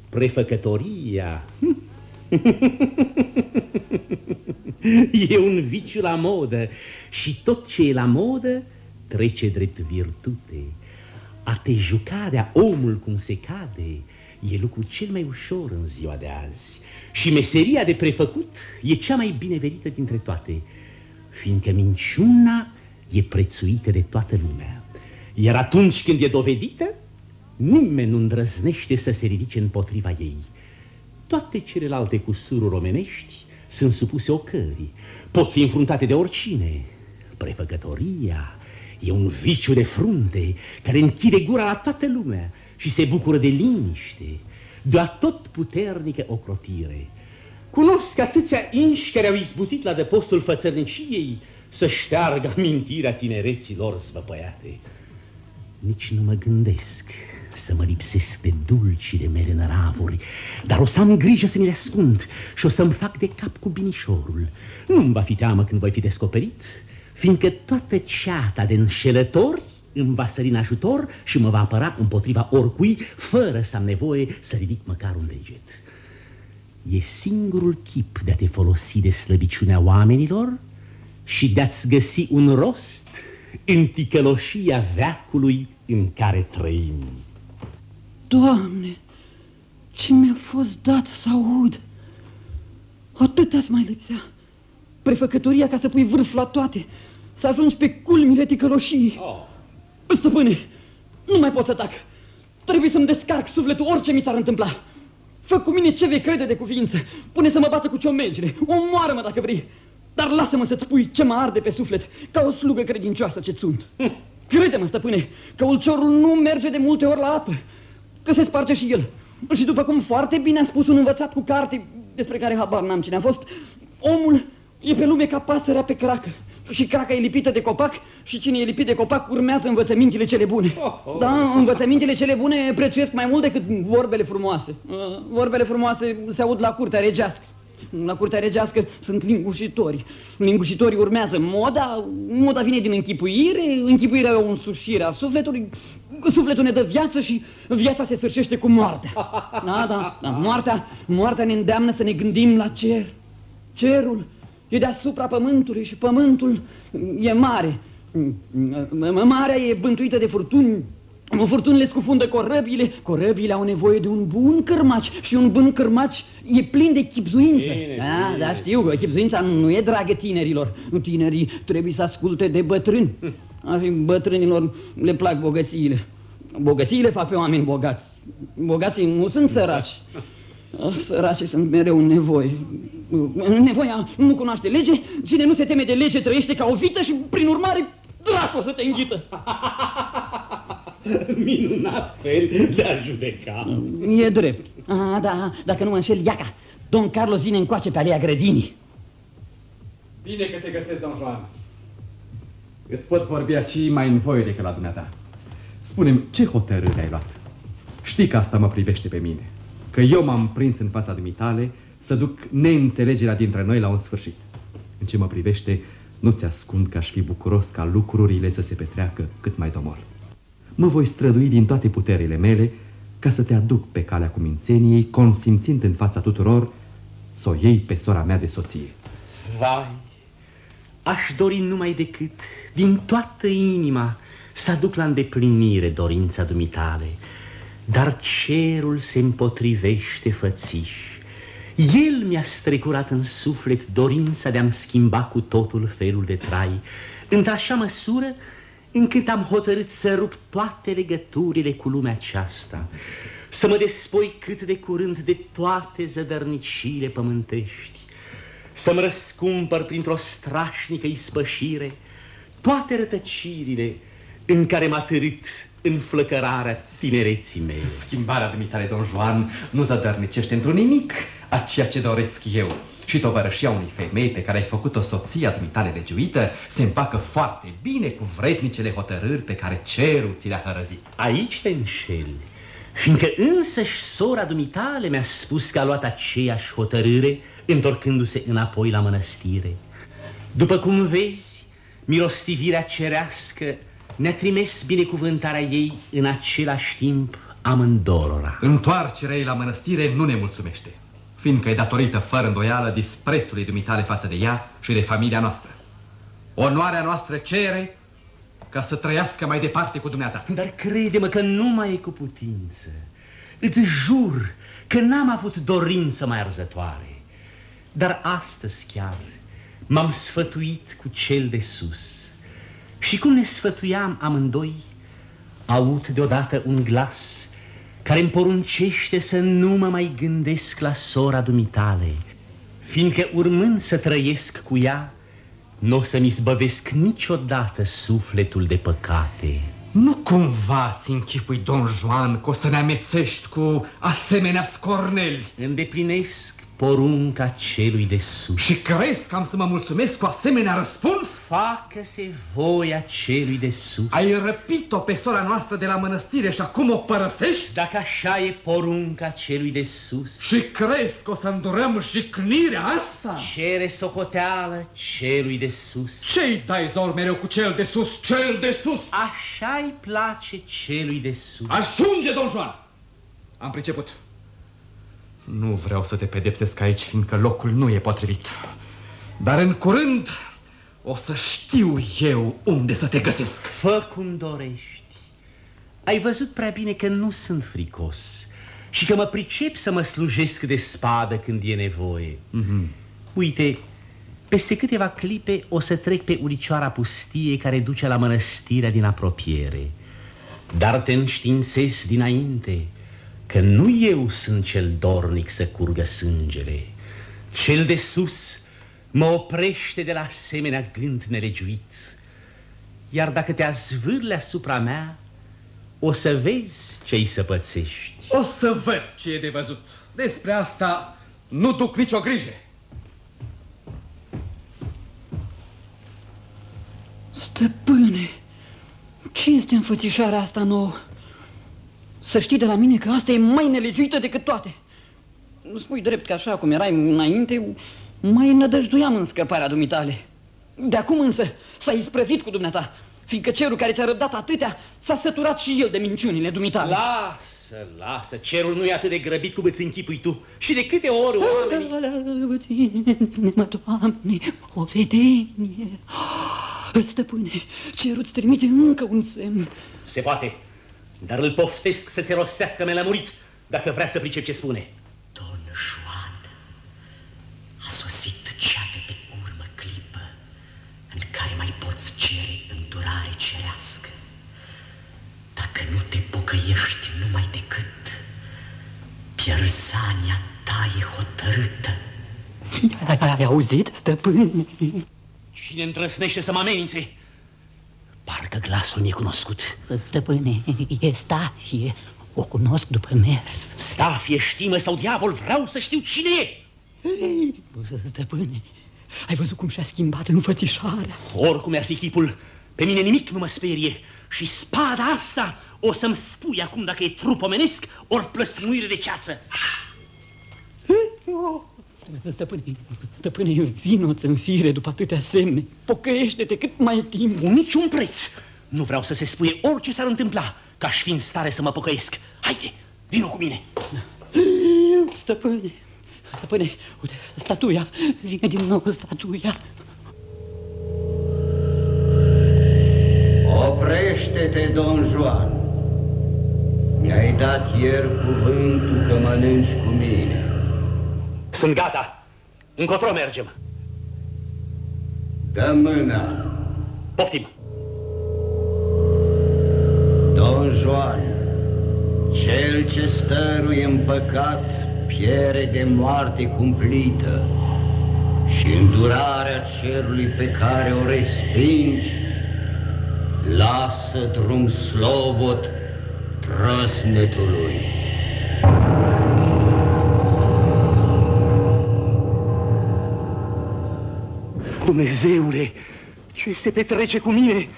prefăcătoria. E un viciu la modă și tot ce e la modă trece drept virtute. A te juca de omul cum se cade e lucru cel mai ușor în ziua de azi. Și meseria de prefăcut e cea mai binevenită dintre toate, fiindcă minciuna e prețuită de toată lumea. Iar atunci când e dovedită, nimeni nu îndrăznește să se ridice împotriva ei. Toate celelalte cusururi omenești sunt supuse ocării, pot fi înfruntate de oricine. Prefăcătoria e un viciu de frunte care închide gura la toată lumea și se bucură de liniște, de o tot puternică ocrotire. Cunosc atâția inși care au izbutit la depostul fățărniciei să șteargă amintirea tinereții lor zvăpăiate. Nici nu mă gândesc să mă lipsesc de dulcile mele năravuri, dar o să am grijă să mi le ascund și o să-mi fac de cap cu binișorul. Nu-mi va fi teamă când voi fi descoperit, fiindcă toată ceata de înșelători îmi va sări în ajutor și mă va apăra împotriva oricui, fără să am nevoie să ridic măcar un deget. E singurul chip de a te folosi de slăbiciunea oamenilor și de-ați găsi un rost în ticăloșia veacului în care trăim. Doamne, ce mi-a fost dat să aud! Atât ați mai lipsea. Prefăcătoria ca să pui vârf la toate, să ajungi pe culmile ticăloșii. Oh. Stăpâne, nu mai pot să tac. Trebuie să-mi descarc sufletul orice mi s-ar întâmpla. Fă cu mine ce vei crede de cuvință. Pune să mă bată cu ciomegile. Omoară-mă dacă vrei. Dar lasă-mă să-ți spui ce mă arde pe suflet, ca o slugă credincioasă ce sunt. Crede-mă, stăpâne, că ulciorul nu merge de multe ori la apă, că se sparge și el. Și după cum foarte bine a spus un învățat cu carte, despre care habar n-am cine a fost, omul e pe lume ca pasărea pe cracă. Și craca e lipită de copac și cine e lipit de copac urmează învățămintele cele bune. Oh, oh, da, învățămintele cele bune prețuiesc mai mult decât vorbele frumoase. Uh, vorbele frumoase se aud la curtea regească. La curtea regească sunt lingușitori. Lingușitorii urmează moda, moda vine din închipuire, închipuirea e o însușire a sufletului, sufletul ne dă viață și viața se sfârșește cu moartea. Da, da, da, moartea, moartea ne îndeamnă să ne gândim la cer. Cerul e deasupra pământului și pământul e mare. Marea e bântuită de furtuni, Furtunile scufundă corăbile, corăbile au nevoie de un bun cârmaci și un bun cârmaci e plin de chipzuință. Bine, da, bine. da, știu, chipzuința nu e dragă tinerilor. Tinerii trebuie să asculte de bătrâni. Bătrânilor le plac bogățiile. Bogățiile fac pe oameni bogați. Bogații nu sunt săraci. Ah, săracii sunt mereu în nevoie. Nevoia nu cunoaște lege, cine nu se teme de lege trăiește ca o vită și, prin urmare, dracu să te înghită. Minunat fel de a judeca. E drept. A, da, dacă nu mă înșel, iaca. Don Carlos vine încoace pe alea grădinii. Bine că te găsesc, don Joan. Îți pot vorbi aici mai în voie decât la dumneata. Spune-mi, ce hotărâre ai luat? Știi că asta mă privește pe mine. Că eu m-am prins în fața dumitale să duc neînțelegerea dintre noi la un sfârșit. În ce mă privește, nu-ți ascund că aș fi bucuros ca lucrurile să se petreacă cât mai domol mă voi strădui din toate puterile mele ca să te aduc pe calea cumințeniei, consimțind în fața tuturor să o iei pe sora mea de soție. Vai, aș dori numai decât, din toată inima, să aduc la îndeplinire dorința dumitale, dar cerul se împotrivește fățiș. El mi-a strecurat în suflet dorința de a-mi schimba cu totul felul de trai, într-așa măsură încât am hotărât să rup toate legăturile cu lumea aceasta, să mă despoi cât de curând de toate zădărnicile pământești, să-mi răscumpăr printr-o strașnică ispășire toate rătăcirile în care m-a târât înflăcărarea tinereții mele. Schimbarea dumitale, don Joan, nu zădărnicește într-un nimic a ceea ce doresc eu. Și tovărășia unei femei pe care ai făcut-o soția dumitale legiuită se împacă foarte bine cu vrednicele hotărâri pe care cerul ți le-a hărăzit. Aici te înșeli, fiindcă însăși sora dumitale mi-a spus că a luat aceeași hotărâre întorcându-se înapoi la mănăstire. După cum vezi, mirostivirea cerească ne-a trimis binecuvântarea ei în același timp amândorora. Întoarcerea ei la mănăstire nu ne mulțumește, fiindcă e datorită fără îndoială disprețului dumitale față de ea și de familia noastră. Onoarea noastră cere ca să trăiască mai departe cu dumneata. Dar crede-mă că nu mai e cu putință. Îți jur că n-am avut dorință mai arzătoare. Dar astăzi chiar m-am sfătuit cu cel de sus. Și cum ne sfătuiam amândoi, aud deodată un glas care îmi poruncește să nu mă mai gândesc la sora dumitale, fiindcă urmând să trăiesc cu ea, nu o să-mi zbăvesc niciodată sufletul de păcate. Nu cumva ți închipui, Don Juan, că o să ne amețești cu asemenea scorneli? Îndeplinesc porunca celui de sus. Și crezi că am să mă mulțumesc cu asemenea răspuns? Facă-se voia celui de sus. Ai răpit-o pe sora noastră de la mănăstire și acum o părăsești? Dacă așa e porunca celui de sus. Și crezi că o să îndurăm jicnirea asta? Cere socoteală celui de sus. Ce-i dai zor mereu cu cel de sus, cel de sus? Așa-i place celui de sus. Ajunge, Don Juan! Am priceput. Nu vreau să te pedepsesc aici, fiindcă locul nu e potrivit. Dar în curând o să știu eu unde să te găsesc. Fă cum dorești. Ai văzut prea bine că nu sunt fricos și că mă pricep să mă slujesc de spadă când e nevoie. Mm -hmm. Uite, peste câteva clipe o să trec pe uricioara pustie care duce la mănăstirea din apropiere. Dar te înștiințez dinainte că nu eu sunt cel dornic să curgă sângele. Cel de sus mă oprește de la asemenea gând nelegiuit. Iar dacă te azvârle asupra mea, o să vezi ce-i să pățești. O să văd ce e de văzut. Despre asta nu duc nicio grijă. Stăpâne, ce este înfățișarea asta nouă? Să știi de la mine că asta e mai nelegiuită decât toate. Nu spui drept că așa cum erai înainte, mai nădăjduiam în scăparea dumitale. De acum însă s-a isprăvit cu dumneata, fiindcă cerul care ți-a răbdat atâtea s-a săturat și el de minciunile dumitale. Lasă, lasă, cerul nu e atât de grăbit cum îți închipui tu. Și de câte ori oamenii... Mă, Doamne, o vedenie. Stăpâne, cerul îți trimite încă un semn. Se poate. Dar îl poftesc să se rostească melămurit, dacă vrea să pricep ce spune. Don Juan, a sosit cea de pe urmă clipă în care mai poți cere îndurare cerească. Dacă nu te pocăiești numai decât, pierzania ta e hotărâtă. Ai auzit, stăpâne? Cine îndrăsnește să mă amenințe? Parcă glasul mi-e cunoscut. Stăpâne, e Stafie. O cunosc după mers. Stafie, știmă sau diavol, vreau să știu cine e. Stăpâne, ai văzut cum și-a schimbat înfățișarea? Oricum ar fi chipul, pe mine nimic nu mă sperie. Și spada asta o să-mi spui acum dacă e trup omenesc ori plăsmuire de ceață. Stăpâne, stăpâne, vino-ți în fire după atâtea semne. Pocăiește-te cât mai e timp. Niciun preț. Nu vreau să se spuie orice s-ar întâmpla, ca aș fi în stare să mă pocăiesc. Haide, vino cu mine. Stăpâne, stăpâne, uite, statuia, vine din nou statuia. Oprește-te, Don Juan. Mi-ai dat ieri cuvântul că mănânci cu mine. Sunt gata. Încotro mergem. Dă mâna. Poftim. Don Juan, cel ce stăruie în păcat piere de moarte cumplită și îndurarea cerului pe care o respingi lasă drum slobot trăsnetului. Dumnezeule, ce se petrece cu mine?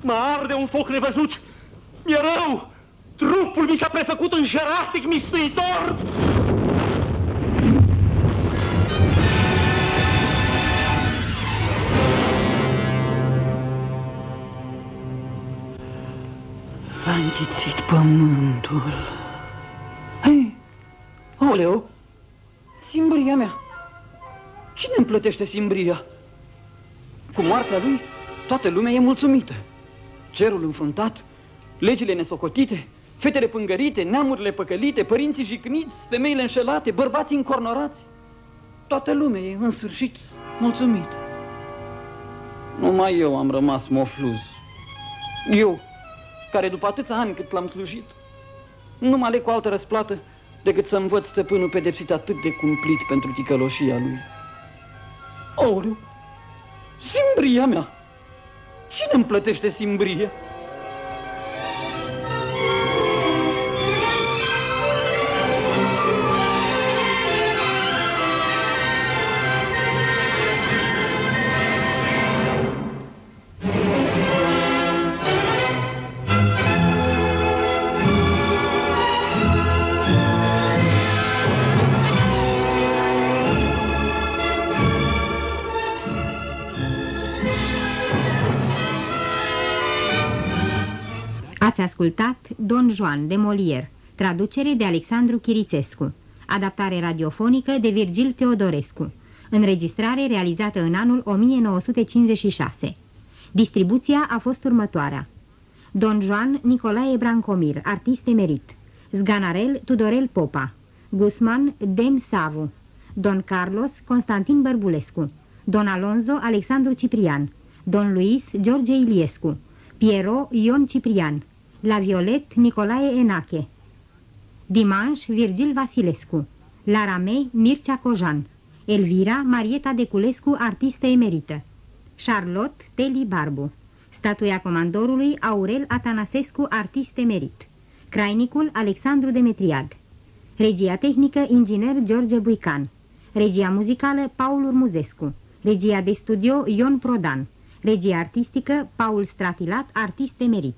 Mă arde un foc nevăzut. Mi-e rău. Trupul mi s-a prefăcut în jeratic mistuitor. A înghițit pământul. Aoleu! Simbria mea! Cine îmi plătește simbria? Cu moartea lui, toată lumea e mulțumită. Cerul înfruntat, legile nesocotite, fetele pângărite, neamurile păcălite, părinții jicniți, femeile înșelate, bărbații încornorați. Toată lumea e, în sfârșit, mulțumită. Numai eu am rămas mofluz. Eu, care după atâția ani cât l-am slujit, nu mă aleg cu altă răsplată decât să învăț stăpânul pedepsit atât de cumplit pentru ticăloșia lui. Aoleu, simbria mea! Cine îmi plătește simbria? Ascultat Don Juan de Molière, traducere de Alexandru Chirițescu, adaptare radiofonică de Virgil Teodorescu, înregistrare realizată în anul 1956. Distribuția a fost următoarea. Don Juan Nicolae Brancomir, artist emerit. Zganarel Tudorel Popa. Guzman Dem Savu. Don Carlos Constantin Bărbulescu. Don Alonso Alexandru Ciprian. Don Luis George Iliescu. Piero Ion Ciprian. La Violet Nicolae Enache. Dimanș Virgil Vasilescu. La Ramei Mircea Cojan. Elvira Marieta Deculescu, artistă emerită. Charlotte Teli Barbu. Statuia comandorului Aurel Atanasescu, artist emerit. Crainicul Alexandru Demetriad. Regia tehnică inginer George Buican. Regia muzicală Paul Urmuzescu. Regia de studio Ion Prodan. Regia artistică Paul Stratilat, artist emerit.